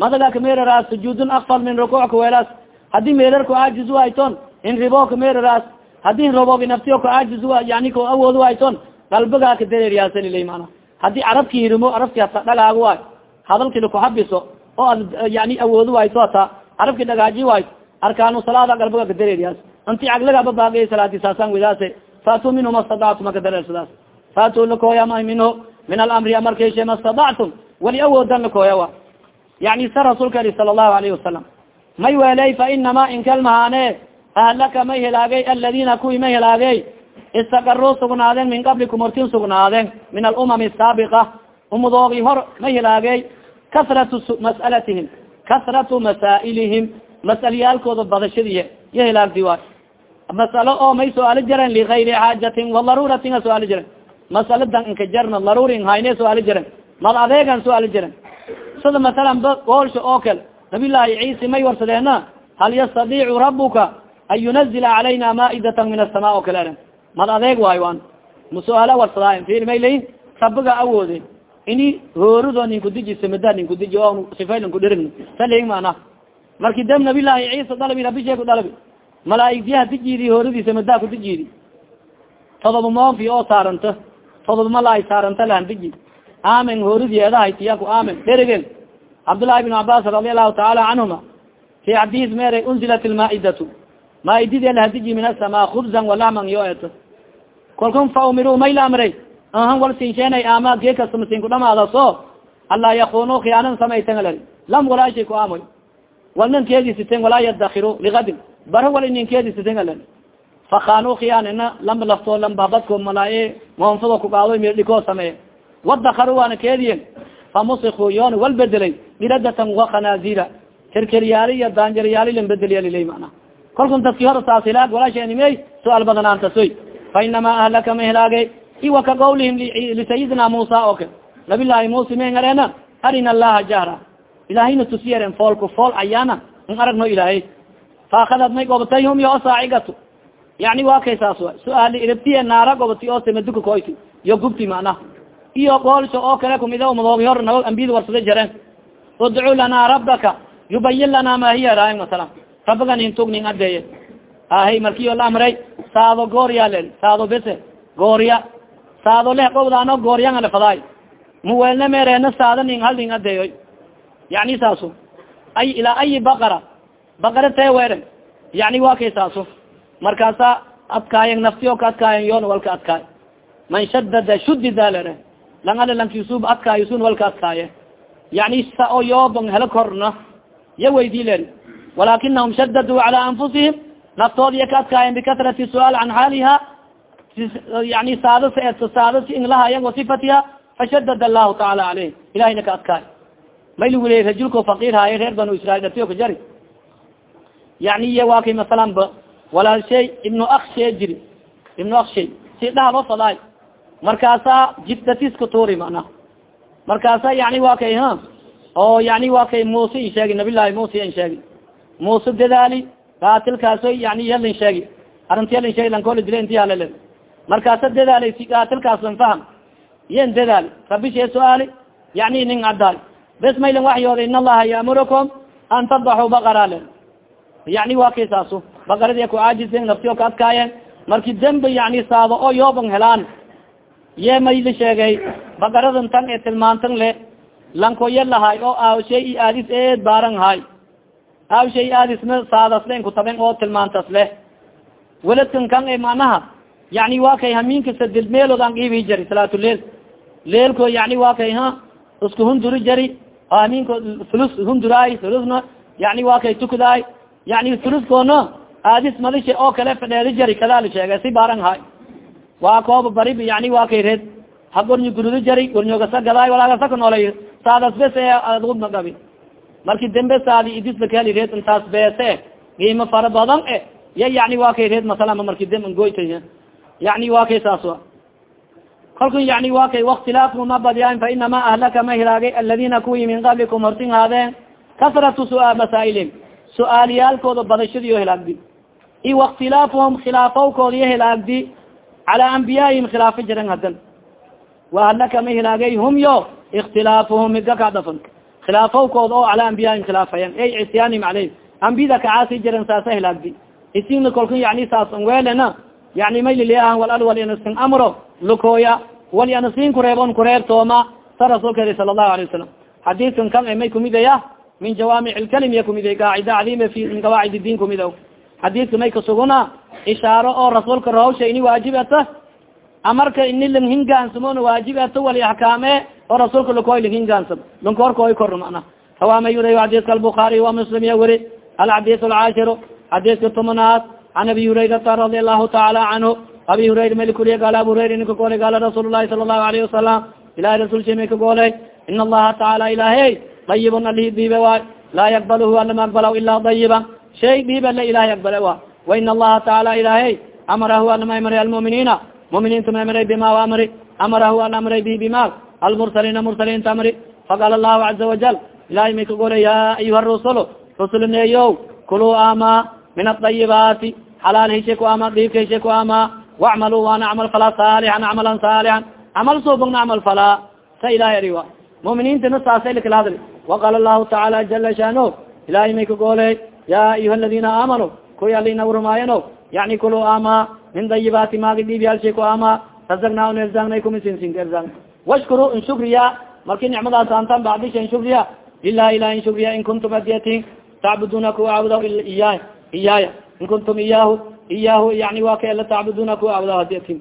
madaga ka meeraraas sujuudun akfal min rukuuc ka weelaas haddii meerar ku aajiz waayton in ribo ka meeraraas haddii robobi naftiyo ka aajiz yani ka awood waayton qalbigaa ka dareeriyaasalilay mana haddii carabki hirimo carabki hata dhagaago waay hadalkina kuhabiso oo ad yani awoodo waayto hata carabki dhagaaji waay arkaanu salaada qalbiga ka dareeriyaas inti caglagaba baagay salaadi saasaan widaase faatuu minhu mastadactum aka dareersadaas faatuu lakooya ma minhu min alamri amarkayshe mastadactum wali awoodan lakooya wa. Yani sa rasuulka eli sala allahu alayhi wasalam may weley fa inama inkalmahaane ahlaka may helaagay aladina kuwii may helaagay. Istaqaruu sugnaadeen min qablikum hortin sugnaadeen min alumam asaabiqa umadoogi hor may helaagay kasratu mas'alatihim kasratu masaa'ilihim. Mas'alyaalkooda badashadiy ya helaagdi waay. Masalo oo may su'aalo jaren ligayri xaajatin wadaruratin a su'aalo jiren masaladan inka jarna darurin hayne su'aalo jiren mad adeegan su'aalo jiren sida masalan ba goolsha oo kale nabiy llaahi ciisi may warsadeena hal yastadiicu rabuka an yunazila calayna maa'idatan min asama oo kale mad adeeg waayo an masuaala warsadaayo fir may layin rabiga awoode ini hoorido ninkudiji samada ninkudiji o sifaylan kudhirig saling mana marki dam nabiy llaahi ciisa dalabi rabishe ku dalabi. Malaaigdiyaha dijiidi hooridi samada kudijiidi todoba moonfi oo saaranta todoba malaay saaranta lahan diji amen hoorideedahaytiyaku amen dherigen cabdالlahi بن cabas radi aلlahu taala canهuma fi xadis mere unzilat lmaaidatu maaididi lahadiji min asama kubzan walaman yo et kalkun fa umiru may la amray ahan wal sinsheenay ama gee kasta masin kudhamaada so alaa yakunu khiyaanan samaytangal lam walaashay ku amoy wal nin keedisiten walaa yadakiru ligadin bara wal inin keedisitengal fakanu khiyaanina lamba laftoo lambabadko malaaye moonfado kugaado mirdhikoo sameeye wadakaru waana keediyen famusiku yoon wal bedelay iradatan wakhanazira kerkeryaali iyo daanjaryaali lan bedeliyalilay mana kalkun dadki hor saas hilaag walaashanimey su'aal badanaantasoy fa inama ahlaka ma hilaagay iwa ka qawlihim lisayidina musa oo kale nabi llaahi musa me ngareena arina allaha jahra ilaahayna tusiyaren foolku fool ayaana in aragno ilaahay faakadad may gobatay hum yo saacigato yani waa kay saas wa su'aali irabtiye naara gobati oo samaduka koyti iyo gubti macnaha iyo goolsha oo kale kumida umadoogi hor naba ambiyada warsada jareen udcu lana rabaka yubayin lana ma hiya raay masala rabaga nin tug nin adeeye ahay markiyo la amray saado goorya len saado bese goorya. Saado leh gobdaano gooryan lefadaay muweelna mereena saado nin hal nin adeeyoy yani saaso ay ilaa ayi bakara bakara tee weeren yani waa kay saaso markaasa adkaayen naftiyo ka adkaayen yoon walka adkaay. Man shadada shudida lere langala lankisub adkaayosun walka adkaaye yani sa o yoobon helo korna. Ya weydi len walakinahum shadaduu cala anfusihim naftood ka adkaayen bikatrati suaal can xaaliha yani saado sa saado si inglahayan wasifatiha fashadad allahu taala caleyh ilahayna ka adkaay may leey rajulko fakir haaye reer banu israil datiyo ka jari. Yani iya waa kay masalan ba. Walaal shay ibnu ak shee jiri. Ibnu ak shay si dhahalo fadaay markaasa jibdatiska tuuri mana markaasa yani waa kay ha oo yani waa kay muuse in sheegi nabi llahi muuse in sheegi. Muuse dadaali kaatilkaaso yani yalin sheegi. Arinti yalin sheegi lankola dila inti halale. Markaasa dadaali si kaatilkaas lan faham. Yen dadaali rabi shee su'aali yani nin caddaay bes maylan waxyooda in allaha ya'murukum an tadbaxuu baqara le yani waa kay saaso baqaradi ku caajisen naftiyo ka adkaayeen. Marki dembi yani saado oo yooban helaan ye may la sheegay baqaradan tan ee tilmaantan le. Lankoya lahay oo aawshay i aadis eed baaran haay aw shay aadisna saadaslen kutaben oo tilmaantas leh weladkan kan e manaha yani wa kay hamiinka sadil meelood an iibi jari salaatuleil leelko yani wa kay ha isku hunduri jari. Hamiinko hulus hunduraay hulusna yani wa kay tukdaay yani huluskoona aadis madisha oo kale fadheedi jari kadaali sheegay si baran hay waa kooba barib yani wa kay reed. Ha gornyo gurudi jari gornyogasa gadaay walaagasa ka noolay. Saadas bes e adugma gabi. Marki dambe saadi idisla kaheli reed intaas beese qiimo fara badan e ya yani wa kay reed masalama marki dam ngoyta yani wa kay saas kalkun yani wa kay waktilaafku ma badiyaan fa inama ahlaka ma hilaagay aladina kuwii min qablikum hortin haadeen kasratu suaal masaailihim su'aaliyaalkooda badashadiyo hilaagdi i waktilaafuhum hilaagdi calaa ambiyaaihim khilaafo jiran hadan wa ahlaka ma hilaagay hum yo ikhtilaafuhum midga ka dhafan khilaafawkooda oo calaa ambiyaaihim khilaafayan ey cisyaanihim caleyh ambiyada kacaasi jiran saasa hilaagdi isina kalkun yani saas welena yani mayliliahan walal walianasin amro lukooya walianasin kureebon kureebtooma sa rasuulka eli sala allahu alay wasalam xadiiskan kan may kumidaya min jawaamic lkalim ya kumiday qaacida cadime fi min qawaacid diin kumida xadiiska may kasuguna ishaaro oo rasuulka rahawsha ini waajib amarka ini lang hingaansamona waajib ato wali axkaame oo rasuulka lakoy lang hingaansam lankoorkooy kor mana hawaama yura xadiiska albukaari wa muslim ya weri. Alxadiis alcaashiru xadiiska tomonaad an abi hurayrata radi allahu taala canhu. Abi hurayra mali kuriya gaala abu hurayra ninka goolay gaala rasuul lahi sala allahu alayhi wasalam ilahi rasulsha may ka goolay? In allaha tacaala ilahay dayibun alihi diibe waay. Laa yakbalhu alama aqbala ilaa dayiba shay diibe la ilahay aqbale wa wa in allaha tacaala ilahay amarahu alama amray almuminiina muminiinta ma amray bima amri amarahu an amray bi bima. Almursaliina mursaliinta amri faqala allahu caza wajal ilahay may ka goolay ya ayuha rusulu rusulneeyo kuluu ama min adayibaati xalaal heshe ku ama diibka heshe ku ama. Wacmalu waana acmal falaa saalixan acmalan saalixan camal suubagna camal falaa sa ilahay ari wa muminiintana saasay lakala hadli waqala lahu tacaala jala shano ilahay may ka gooley ya ayuha aladina aamanu kuwi alina urmaayano yani kuluu ama min dayibaati maagi dhiibi halshe ku ama razagna un erzaagnay kumisinsin erzaan washkuru in shukriya marki nicmadaas antan bacdisha in shukriya lilahi ilahi in shukriya in kuntum adiyatin tacbuduna kuwa caabuda iyaay iyaaya in kuntum iyahu iyahu yani wa ka ela tacbuduna kuwa caabuda adiyatin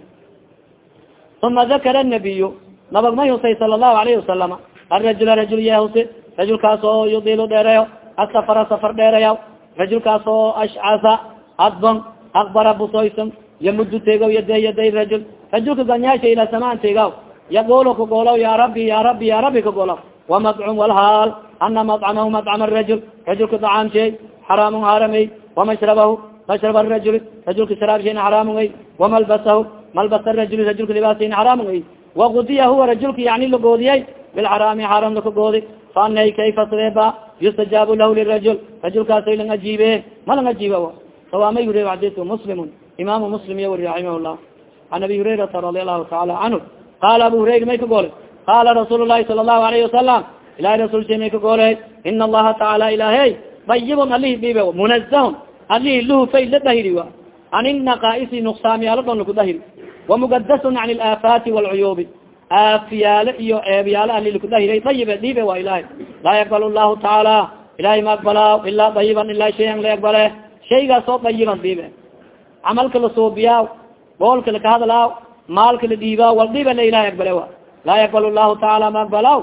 uma dakara nabiyu nabag may husay sala allahu alayhi wasalama arajula rajul ya husi rajulkaas oo yudilu dheereyo asafara safar dheereya rajulkaas oo ashcasa adbon akbara busoysan yamudu tegaw yaday yaday rajul. Rajulka ganyaasha ila samaan tegaw yagolo kagolaw ya rabi ya rabi ya rabi kagolaw wamadcum walhaal ana madcamahu madcam rajul. Rajulka dacaamshay xaraamun haramay wamashrabahu mashrab rajul. Rajulka sharaabshayna xaraamun ay wamalbasahu malbas rajul. Rajulka libaasayna xaraamun ay wagudiya huwa rajulka yani lagoodiyay bilxaraami xaram lakagoodi faanay kayfa sadeeba yustajaabu lahu lirajul rajulkaasay lang ajiibe malang ajiiba sawaama yuri xadiku muslimun imaamu muslim iya wari raximah llah an abi hurayrata radi allahu taala canhu qaala abu hurayra may ka goole qaala rasuul lahi sala allahu alayhi wasalam ilahi rasulsha may ka goole ina allaha tacaala ilahay dayibun alihi dhibe munazahun alihi luhufay la dahiri wa anin naqaaisi nuqsaamyaalo dhon laku dahiri wamugadasun can ilaafaati walcuyuubi aafiyaale iyo laku dahiray dayibe dhibe wa ilahay laa yaqbal llahu tacaala ilahay ma aqbalaa ilaa dayiban ilaa shayan la aqbale shaygaas oo dayiban dhibe camalka la suubiyaa boolka lakahadlaa maalka la dhiibaa wal dhiba la ilahay aqbale wa laa yaqbal llahu tacaala ma aqbala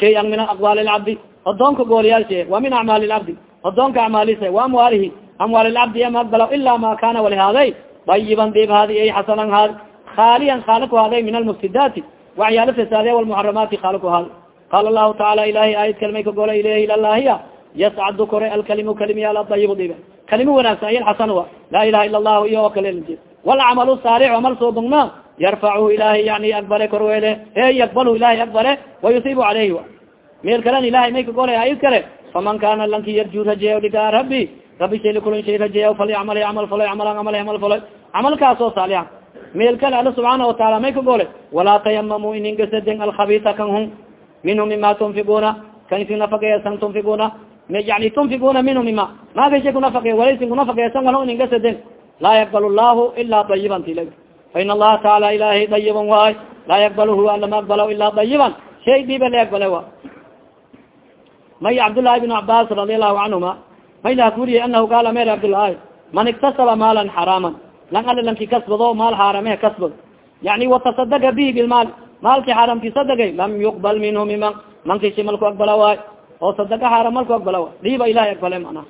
shayan min aqwaali lcabdi odoonka gooliyaalshe wa min acmaali lcabdi odoonka acmaalisa wa amwaalihi. Amwaal lcabdi ama aqbala ila ma kana walihaaday. Dayiban dib haadi ay xasanan haad khaaliyan khaala ku haaday min almufsidaati waxyaala fasaadiya walmuxaramaati khaala ku haad qaala lahu tacaala ilahay aayad kalimay ka gola ilayhi ilalahiya yascadu kore alkalimu kalimiyaal adayibu dibe kalimo wanaagsan ay xasan wa laa ilaha ila allahu iyo oo kale walcamalu saalix amal soobagna yarfachu ilahay yani akbare korwele e yakbalhu ilahay akbare wayusibu caleyhi meel kalen ilahay may ka golay ayad kale. Faman kana lanki yarju rajeeyo dhigaa rabi rabi shay lakulan shay rajeeyo falyacmal camal faloy camalan camal camal faloy camalkaasoo saalixa meel kale alla subxaana wataala may ka gole walaa tayamamu iningasaden alkhabisa kan hun minhu mima tunfiquna kan isin nafaqeesan tunfiquna yani tunfiquna minhu mima magasha kunafaqe walaysin kunafaqeesan wala iningasaden laa yaqbal llahu ila dayiban tila fain allaha taala ilahay dayiban waay laa yaqbalhu alama aqbala ila dayiban shay diba la aqbale wa may cabdالlahi بن cabas radi allahu canhuma maylaha kuriye anahu qaala mer cabdulahi man iktasaba maalan xaraaman lang ali lanki kasbado maal xaaramehe kasbad yani watasadaka bihi bilmaal maalki xaaramki sadagay lam yuqbal minhu miman mankisi malku aqbala waay oo sadaka xaaram malku aqbala waay dhiiba ilahay aqbale mana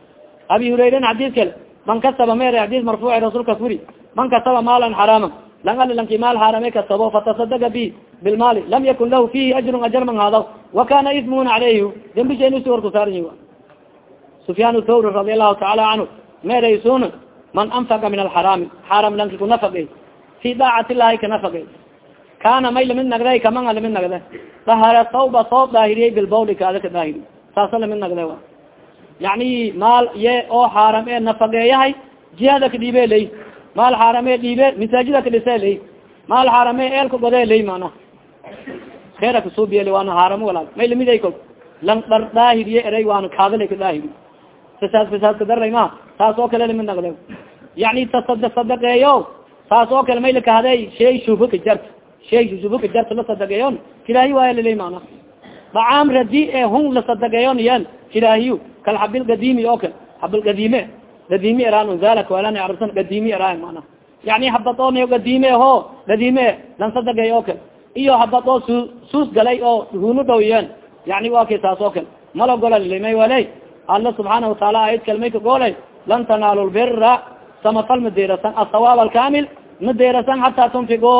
abi hurayren xadiis kale man kasaba mere xadiis marfuuci rasuulka kuri man kasaba maalan xaraama lang ali lanki maal xaarame kasabo fatasadaka bi bilmaali lam yakun lahu fihi ajrun ajar man hadaw wa kana ismun caleyhi dembishenusi warku saaryi sufyaan thawri radi allahu taala canhu meraysun man anfaqa min alxaraami xaaram lanki kunafaqe fi daacat illahi kanafaqe kana may la mid nagday kamanga la mid nagde dahara sawba soob daahiriyey bilbawli kaada ka daahiri saasa la mid nagde wa. Yani maal ye oo xaaram e nafaqeeyahay jihada ka dhiibe ley. Maal xaarame dhiibe masaajida ka dhise ley. Maal xaarame eelka gode ley mana. Kheera kasuubiye waana xaaramo walaal may lamiday ko. Lang dhar daahiriye eray waana kaadala ka daahiri fasaad fasaadka daray ma saas oo kale la mid nagde yani tasada sadaqeeyo saas oo kale may lakahday shay shubaka jart shay shubaka jart la sadaqeeyon kilaahi waaya laley mana dacaam radi e hun la sadaqeeyon yan kilaahiyu kal xabil gadimi oo kale xabil gadime gadimi eraan zalak walan arabsan gadimi eraan mana yani habad oo neo gadime ho gadime lan sadaqeey oo kale. Iyo habad oo su suus galay oo hunu dhow yeen yani waa kay saas oo kale. Malo gola alla subxaana wataala ayad kalmay ka goolay lan tanaalu lbira samafal madeerasan asawaab alkamil madeerasan hataa tunfigo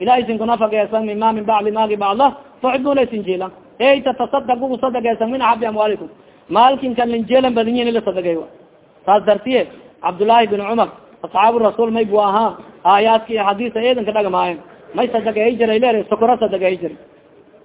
ilahay sin kunafageesan mima min bacdi maagi bacda tuxibuna sin jeelan ey tatasadaq ugu sadageesan min axabi amwaalikum. Maalkin kan linjeelan badinyin ila sadagey saas dartiye cabdullaahi bin cumar asxaabu rasuul may bu ahaa aayaadki iyo xadiisa eedan ka dhagamaayen may sadagey jiray leer sokora sadagey jiray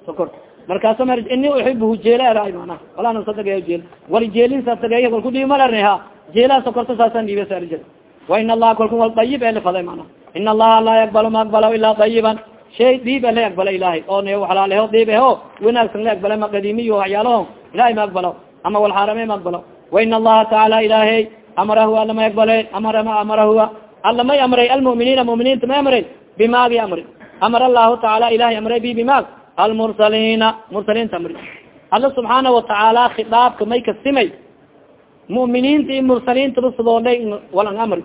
sokor markaasa ma ini uxibuhu jeela era mana walana sadagey jeel. Wali jeelin sadagey kalku dhiib malarneha jeelaha sokorta saasan dhiibe sar jir wa in allaha kalku wal dayib ele faday mana in allaha laa yaqbalo ma aqbalo ilaa dayiban shay dhiib ele aqbala ilahay oo ne xalaaleho dhiib eho. Wanaagsan la aqbala ma qadimiyo waxyaalaho. Ilahay ma aqbalo. Ama walxaarame ma aqbalo. Wain allaha tacaala ilahay amarahu alla may aqbale amara ma amarahua alla may amray. Almuminiina muminiinta may amray. Bimaagi amri amara allahu tacaala ilahay amray bi bimaag almursaliina mursaliinta amri alla subxaana watacaala khidaabka may kasimay mu'miniinta iyo mursaliintaba sidoodhay walang amri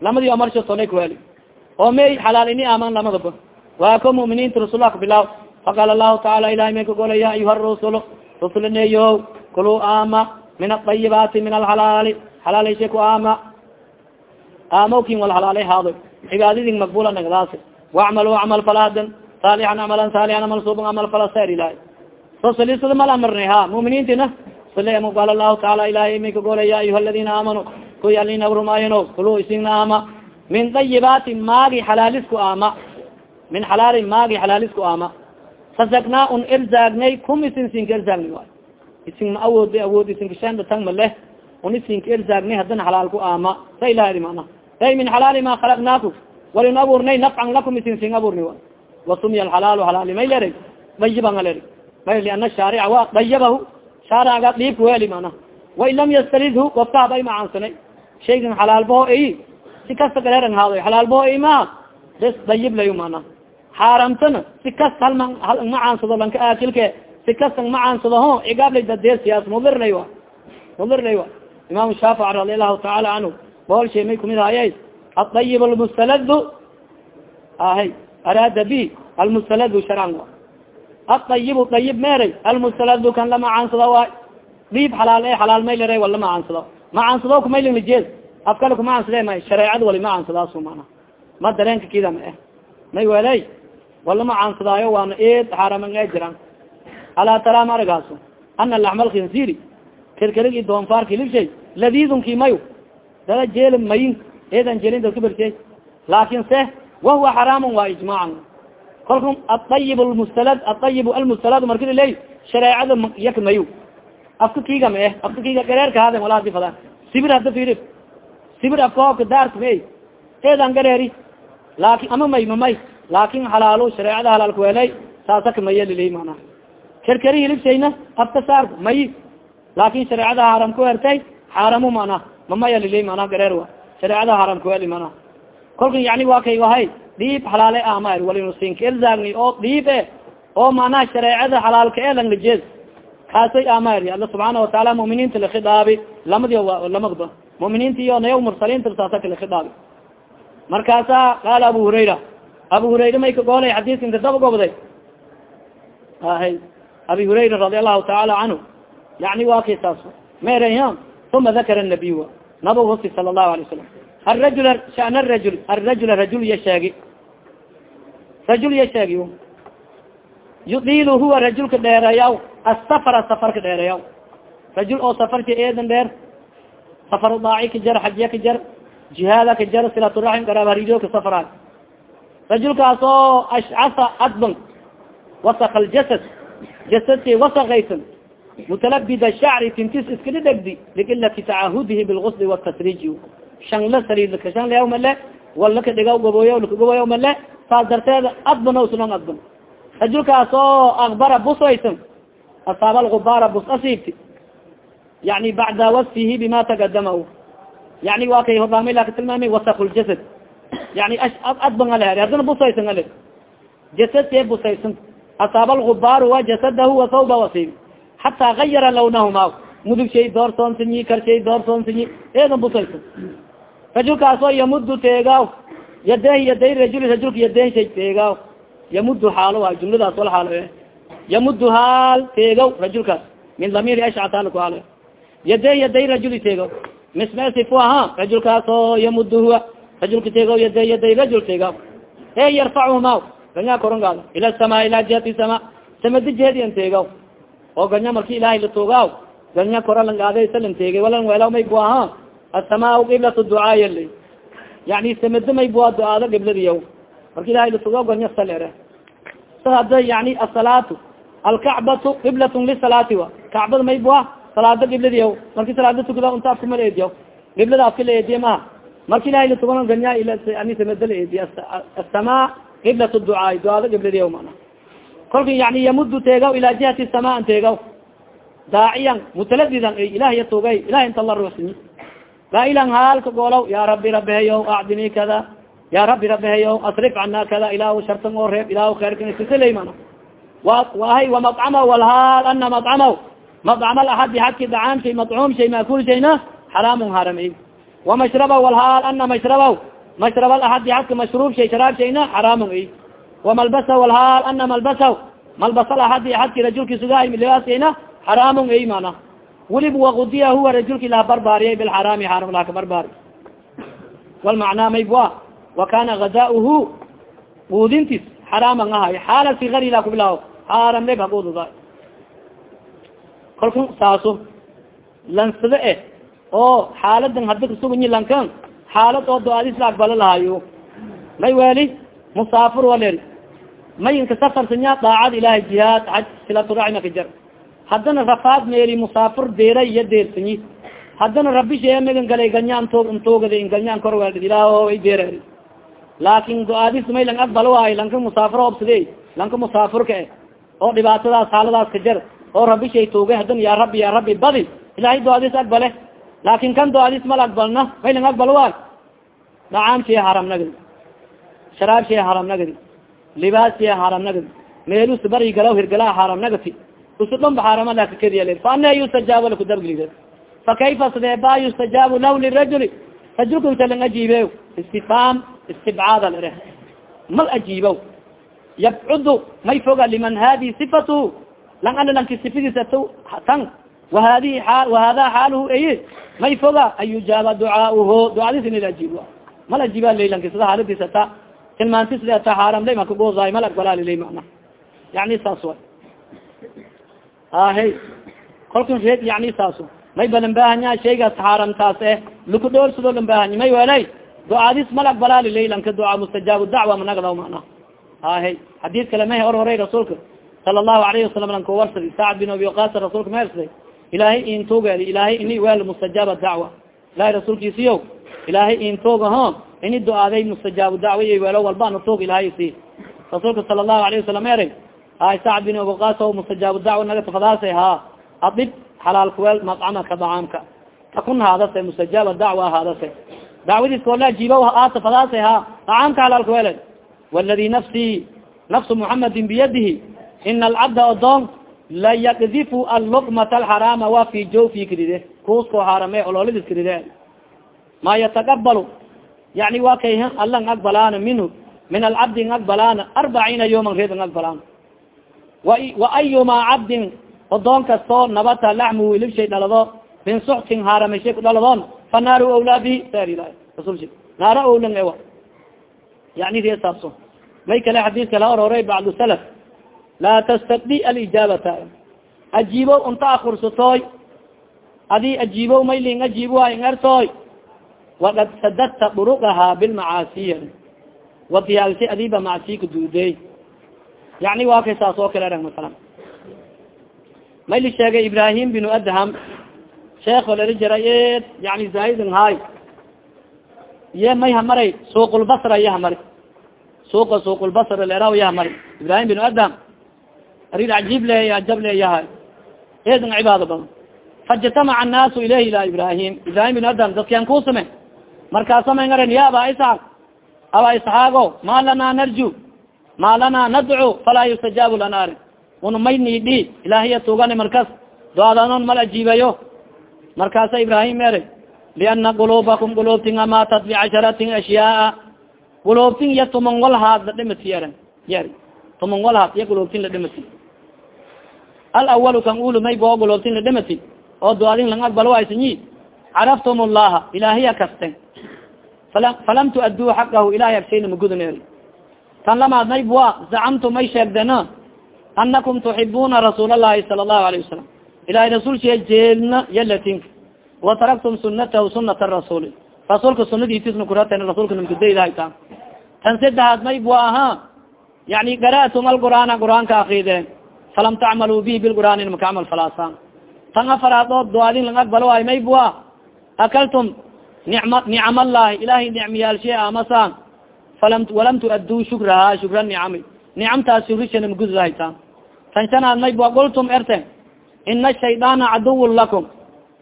lamadi amarsho soodhay kuweli oo may xalaal ini aman lamadaba waa ko mu'miniinta rasullah kabilaaw faqaala allahu tacaala ilahay may kagola ya ayuha rusul rusulneyo kulu ama min aayibaati min alhalaali halaalsha ku ama amokin wal halaalay haado cibaadadin maqbula nagdaas wacmal acmal falaadan saalixan amalan saalixan amal suban amal fala ser ilahay rasulisada mal amarnay ha muminiintina sala qaala lahu taala ilahay may kagolay ya ayuha aladina aamanuu kuy alina rumaayano kulu isingna ama. Min ayibaati maagi xalaalisku ama. Min xalaali maagi xalaalisku ama. Fasaknaa un erzaagnay kum isin sinka erzaagnay waay isin ma awood awood isinkasheenda tang ma leh un isinka erzaagnay haddana halaalku ama. Sa ilaha mana. Ay min xalaali ma khalaqnaakum walin abuurnay nafcan lakum isin sin abuurni wa wasumya alxalaalu halaali may leray dayiban a leri. May liana shaarica wa dayabahu shaaricaga dhiibka weli mana. Wain lam yastaridhu gofka habay macaansanay shaygan xalaalbaho ay si kasta gareeran haado xalaalbaho ay ma. Bes dayib layo mana. Xaaramtana si kasta hal ma hal macaansado lanka aakilke si kastan macaansado ho. Cigaabla dadeer siyaas mudirlay wa. Mudirlay wa. Imam shaafic radi allahu tacaala canhu bool shay may kumid haye aayib almustaladu ahay araada bi almustaladu sharcan aayibu ayib meeray almustaladu kan la macaansado waay dhiib xalaal e xalaal may lera wala macaansado macaansado kumaylinjeed afkale kumacaansade may shareecada wali macaansadaas mana ma dareenka kida ma eh may weley wala macaansadaayo waana eed xaaraman e jiraan alaa taraa ma aragaaso ana laxma alkhinziri kerkerig i doonfaarki libshay ladidunki mayo dada jeel mayin eedan jeelin dadka bersey laakin se wahuwa xaraamun waa ijmaacan kolku aayib lmustalad aayib almustalad marki liley shareecada yak mayo afka kiga ma eh afka kiga gareerka haden wala hadi fadaan sibir hada firib sibir afkahoka daarka ma eedan gareeri laakin ama may ma may laakin halaalo shareecada halaalka weley saasaka maya liley mana kerkeri hilibshayna afka saar may laakin shareecada haram ku hertay xaaramu mana mamaya liley mana kolkan yani waa kay wahay dhiib xalaale ama walinu sinka elzaagni oo dhiib e oo manaha shareecada xalaalka e langlajeed kaasay amar alla subxaana wataala muminiinta lakidaabi lamadi lamagba muminiinta iyo naya mursaliinta saasa kalakidaabi markaasa qaala abu hurayra abu hurayra may ka goolay xadiiska inta daba gobday ahay abi hurayra radi allahu taala canhu yani waa kay saas maeraya uma dakara nabiy nabag husi sala allahu alay wasalam arajul shan rajul arajula rajul ya sheegi rajul ya sheegi yudiilu huwa rajulka dheereeyaw asafara safarka dheereeyaw rajul oo safarka eedan dheer safar daaci ka jar xajiya ka jar jihaada ka jar silaturaxim garaabharido ka safraa rajulkaas oo ashcasa adban wasak aljasad jasadki wasakaysan mutalabida shacri tintis iskala dhegdi liqilati tacahudihi bilgusli watasriji shanla saliidlaka shanlayaw male wal laka dhigaw gabooya laka gabooya male saas darteeda adban o sunan adban rajulkaas oo akbara busaysan asaaba algubaara bus asiibti yani bacda wasfihi bima tagadama yani waa kay horaamay laka tilmaamay wasak ljasad yani adban ale haddana busaysan ale jasadkee busaysan asaaba algubaaru wa jasadahu wasawba wasiib xataa gayara lawnahuma mudug shay doorsoonsinyi karshay doorsoonsinyi eedan busaysan rajulkaas oo yamudu teegaaw yadehi yaday rajul rajulka yaden shay teegaaw yamudu xaalo waay jumladaas wal xaalo e yamudu haal teegaw rajulkaas min lamiri ashcataal ku haalo yaden yaday rajuli teegaw mismesifu aha rajulkaas oo yamudu huwa rajulka teegaw yaday yaday rajul teegaw e yarfacuhuma ganya korongaada ila samaa ila jihati sama samadi jihadian teegaw oo ganya marki ilaahay la toogaw ganya koralangaadaysa lan teegay walan weelaw may bu aha asamaa qiblat ducaa yali yani samadi may bua duaado gibladiya marka ilahay la toogaw ganya salere sa hada yani asalaatu alkacbatu qiblatun lisalaati wa kacbada may bua salaada gibladiya marki salaada tukada unta afkama la eediya giblada afka la eediye maha marka ilahay la togana ganya yani samada la eediye asamaa qiblat ducaay duaado gibladiya mana kolka yani yamudu teegaw ilaa jihati samaan teegaw daaciyan mutaladidan ilahiya togay ilahi inta la ruuxsini lailan haalka goolaw ya rabi rabihayo acdini kada ya rabi rabihayo asrif cana kada ilahu shartan oo reeb ilahu khayrkasisalay mana. Wahay wamacamaw walhaal ana macamaw macam laadi haki dacaam shay madcuum shay maakul shayna xaraamun haramay wamashrabaw walhaal ana mashrabaw. Mashrab laadi haki mashruub shay sharaab shayna xaraamun ay wamalbasa walhaal ana malbasaw. Malbasa laadi hadki rajulki sugahay libaasayna xaraamun ay mana welib wagudiya huwa rajulki laha barbaariyay bilxaraami xaram laha ka barbaari. Walmacnaa maybua wa kana gadauhu quudintis xaraaman ahay xaala sigari la kubilaaw xaaram leb haquududa kolka saaso lansada eh oo xaaladan hada kasuganyi lankan xaalad oo do-aadis la aqbalo lahayo may weli musaafir walen mayinka safarsanya daacad ilahay jihaad aj silaturacima ka jar haddana rafaad meeli musaafir deera iyo deersanyi haddana rabi shee magan galay ganyaan toog ntoogada in ganyaan korweel ilaaho ay deera laakin do-aadis may lang aqbalo waayo lanka musaafir obsade lanka musaafirka e oo dhibaatadaas xaaladaas ka jar oo rabi shay toogay haddana yaa rabbi yaa rabbi badi ilahay do-aadis aqbale. Laakin kan do-aadis mal aqbalna may lang aqbalo waayo dacaam shee haram nagadi. Sharaab shee haram nagadi. Libaas haram nagadi. Meelus bari galaw hirgalaa haram nagati usu dhon ba xaarama la kakediya fa ana yustajaab lakudabgli fa kayfa sideeba yustajaabu lah lirajuli? Rajulka inta lang ajiibe istifhaam istibcaada lere mal ajiibo yabcudu may foga liman hadi sifatu. Lang ana lanki sifadiisa t tan wahadi wahada xaaluhu ey may foga an yujaaba ducaauho ducadis in ajiib mal ajiiba laylanki sida xaaladiisa ta. Tilmaanti sida ta xaaram lay makagozaay mal aqbalaalilay mana yani saas way ahe kolkan reed yani saaso may ba lambahanya shaygaas xaaramtaas eh lukudhoolsado lambahanya may welay ducaadis mal aqbalaali laylanka ducaa mustajaab dacwa managdaw mana ahe xadiid kale may hor horay rasuulka sala allahu alayhi wasalam lanko warsadi sacad bin abi waqas rasuulka maersaday ilaahay intugeedi ilaahay ini wel mustajaaba dacwa ilahay rasuulkiisiyo ilaahay intooga ho ini duaaday mustajaabu dacwa iyo weelo walbana toog ilaahay si rasuulka sala allahu alayhi wasalam erey hay sacad bin abi waqas o mustajaabu dacwa naga tafadaasa ha adib xalaal kuweel macamaka dacaamka takun haadase mustajaaba dacwa haadase dacwadiis koola jiiba aatafadaasa ha dacaamka xalaal kuweele waladi nafsi nafsu muxamadin biyadihi ina alcabda odoon layakdifu alluqmata alxaraama wa fi jawfi kiride kuuskoo haarame ololidis kiride ma yataqabalu yani wa kay alan aqbalaana minhu min alcabdi ng aqbalaana arbaciina yawman reed ng aqbalaan wa ayuma cabdin odoon kastoo nabata laxmu ilibshay dhalado min suxtin haaramashay ku dhaladoon fa sar rasul naara owlan ewa yani reesaabso may kale xadiiska la orooray bacdu salaf laa tastaqdi alijaabata ajiibo unta akursatooy adi ajiibo mayling ajiiboa ingartooy wakad sadadta duruqaha bilmacaasiya wadiyaalshay adiba macsi kaduudey yani waa kay saas oo kale erag masalan mayli sheegay ibrahim binu adham sheeko lala jaray yani zaidin hay. Ye may hamaray suuqulbasra iya hamari suuqa suuqulbasra leeraw iya hamari ibrahim binu adham arid cajiib le ajab le yahay eedin cibaado badan faijtamaca annaasu ilayhi ila ibrahim. Ibrahim binu adham dadkian kuusame markaasa may ngaren ya aba isxaaq aba isxaago ma lana narju ma lana nadcu falaa yustajaabu lana. Ari un may nidhi ilahiya tugani markas doadanon mal ajiibayo markaasa ibrahim ere liana gulubakum gulubtin amatat bicasharatin ashyaaa gulubtin iya tuman walhaad la dhimati eren yer tuman walhaad iya gulubtin la dhimati. Alawalu kan ulu may boo gulubtin la dhimati oo doadin lang aqbalo aysanyi caraftum llaha ilahiya kasten falam tuaduu xaqahu ilahay agsayna magudun tan lamaad may bua zacamtu may sheegdena anakum tuxibuna rasuul allahi sala allahu alayh wasalam ilahay rasuulshiya jeelna yalatin wataraktum sunatahu sunata rasuuli rasuulka sunadiitisna kuraten rasulka namkudaydahay ta. Tan saddexaad may bua aha yani gara'tum alqur'aana qur'aanka akrideen falam tacmaluu bihi bilqur'aani maka camal falaasan tan afaraad oo doadin lang aqbalo ay may bua akaltum nicma nicam allahi ilahay nicmiyaalshe amasaan walam tuaduu shukraha shukra nicami nicamtaas shurishana magududahayta tan shanaad may bua qultum erten ina shaydaana caduwun lakum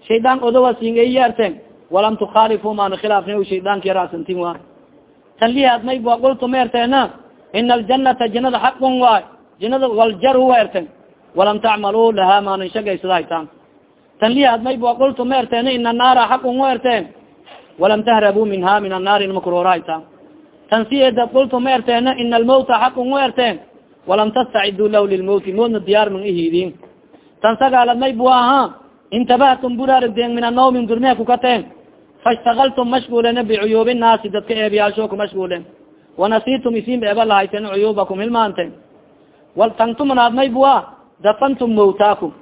shaydaan odowa singeeye erten walam tukhaalifu maana khilaafni shaydaanki rasantin wa tan lihaad may bua qultum erteena ina aljanata jinada xaqun waay jinada waljar huwa erten walam tacmaluu laha maanan shagaysadahataan tan lihaad may bua qultum erteena ina naara xaqun erteen walam tahrabu minha min annaari nmakurorahayta tan sieda qultum ma erteena ina almawta xaqun wa erteen? Walam tastaciduu lah lilmawti. Moodna diyaar man ihidin tan sagaalad may bua aha intabahtum buraarigdeen min anawmin durmee kukateen faishtagaltum mashguulena bicuyuubi nnaasi dadka eebyaasho ku mashguulen wanasitum isin eeba lahayten cuyuubakum hilmaanten wal tantumanaad may bua dafantum mawtaakum.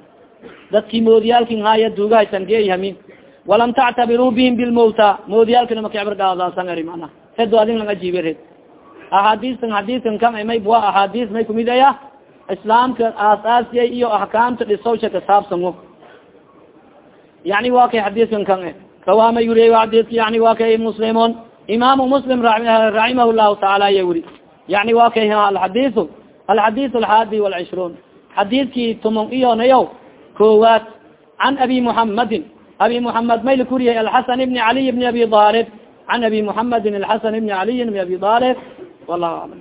Dadkii moodiyaalkin haya duugahaysan geeyhamin walam tactabiruu bihim bilmawta moodiyaalkina makicbargaadaasan eri mana edo adin lang ajiibe red axaadiistan xadiiskan kam may bua axaadiis may kumid aya islaamka aasaasiya iyo axkaamta dhisowsha kasaabsamo yani wa kay xadiiskan kan kawaama yuriy xadiiska yani wa kay muslimun. Imaamu muslim raximah llahu taala ya wuri yani wa kay alxadiisu alxadiis alxaadi walcishruun xadiiskii tumon iyonayo koowaad can abi muhamadin abi muhamed mayl kuriyay alxasan ibni caliy bni abi alib can abi muhamadin alxasan ibni caliyin bni abi alib wallahu aclam